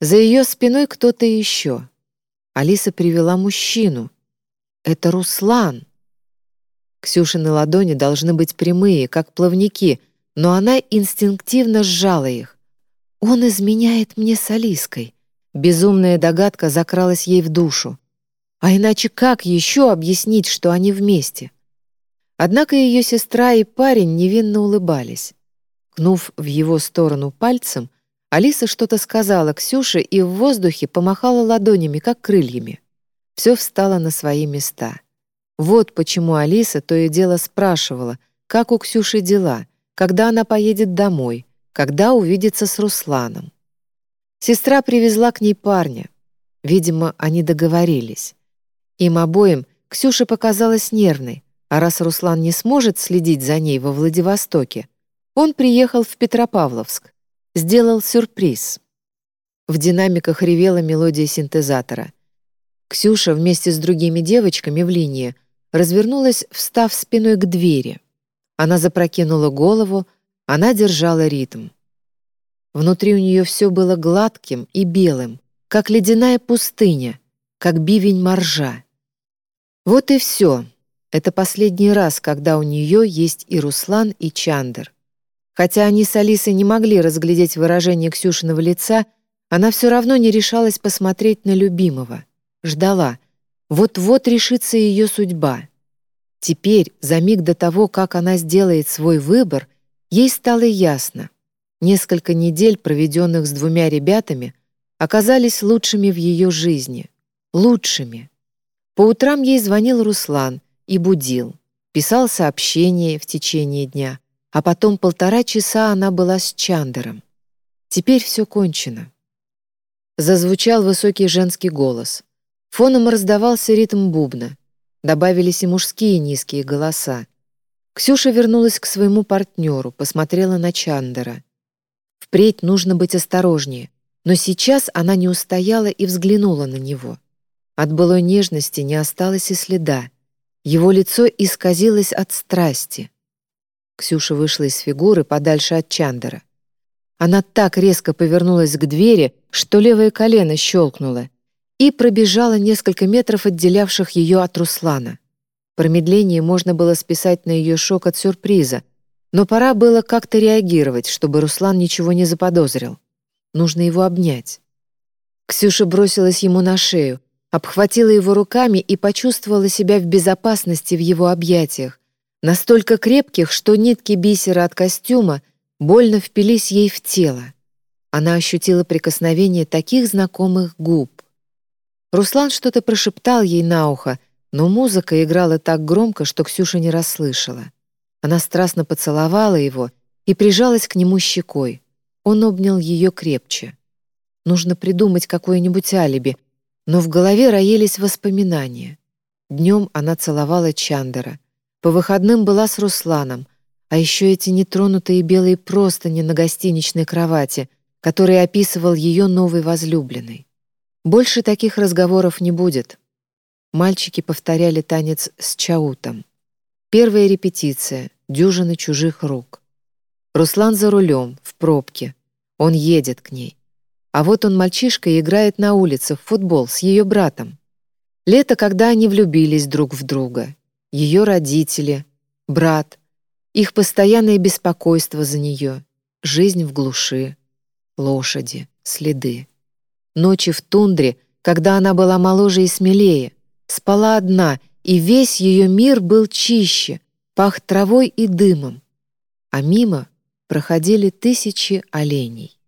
За ее спиной кто-то еще. Алиса привела мужчину. Это Руслан. Ксюшины ладони должны быть прямые, как плавники, но она инстинктивно сжала их. «Он изменяет мне с Алиской». Безумная догадка закралась ей в душу. А иначе как еще объяснить, что они вместе? Однако ее сестра и парень невинно улыбались. Кнув в его сторону пальцем, Алиса что-то сказала Ксюше и в воздухе помахала ладонями, как крыльями. Все встало на свои места. Вот почему Алиса то и дело спрашивала, как у Ксюши дела, когда она поедет домой, когда увидится с Русланом. Сестра привезла к ней парня. Видимо, они договорились. Им обоим Ксюша показалась нервной, а раз Руслан не сможет следить за ней во Владивостоке, он приехал в Петропавловск, сделал сюрприз. В динамиках ревела мелодия синтезатора. Ксюша вместе с другими девочками в линии развернулась, встав спиной к двери. Она запрокинула голову, она держала ритм. Внутри у нее все было гладким и белым, как ледяная пустыня, как бивень моржа. Вот и все. Это последний раз, когда у нее есть и Руслан, и Чандер. Хотя они с Алисой не могли разглядеть выражение Ксюшиного лица, она все равно не решалась посмотреть на любимого. Ждала. Вот-вот решится ее судьба. Теперь, за миг до того, как она сделает свой выбор, ей стало ясно. Несколько недель, проведенных с двумя ребятами, оказались лучшими в ее жизни. Лучшими. По утрам ей звонил Руслан и будил. Писал сообщения в течение дня, а потом полтора часа она была с Чандером. Теперь все кончено. Зазвучал высокий женский голос. Фоном раздавался ритм бубна. Добавились и мужские низкие голоса. Ксюша вернулась к своему партнеру, посмотрела на Чандера. Впредь нужно быть осторожнее, но сейчас она не устояла и взглянула на него. От былой нежности не осталось и следа. Его лицо исказилось от страсти. Ксюша вышла из фигуры подальше от Чандера. Она так резко повернулась к двери, что левое колено щелкнуло, и пробежала несколько метров, отделявших ее от Руслана. Промедление можно было списать на ее шок от сюрприза, но пора было как-то реагировать, чтобы Руслан ничего не заподозрил. Нужно его обнять. Ксюша бросилась ему на шею, обхватила его руками и почувствовала себя в безопасности в его объятиях, настолько крепких, что нитки бисера от костюма больно впились ей в тело. Она ощутила прикосновение таких знакомых губ. Руслан что-то прошептал ей на ухо, но музыка играла так громко, что Ксюша не расслышала. Она страстно поцеловала его и прижалась к нему щекой. Он обнял ее крепче. Нужно придумать какое-нибудь алиби — но в голове роились воспоминания. Днем она целовала Чандера. По выходным была с Русланом. А еще эти нетронутые белые простыни на гостиничной кровати, которые описывал ее новый возлюбленный. Больше таких разговоров не будет. Мальчики повторяли танец с Чаутом. Первая репетиция, дюжины чужих рук. Руслан за рулем, в пробке. Он едет к ней. А вот он, мальчишка, играет на улице в футбол с ее братом. Лето, когда они влюбились друг в друга. Ее родители, брат, их постоянное беспокойство за нее, жизнь в глуши, лошади, следы. Ночи в тундре, когда она была моложе и смелее, спала одна, и весь ее мир был чище, пах травой и дымом. А мимо проходили тысячи оленей.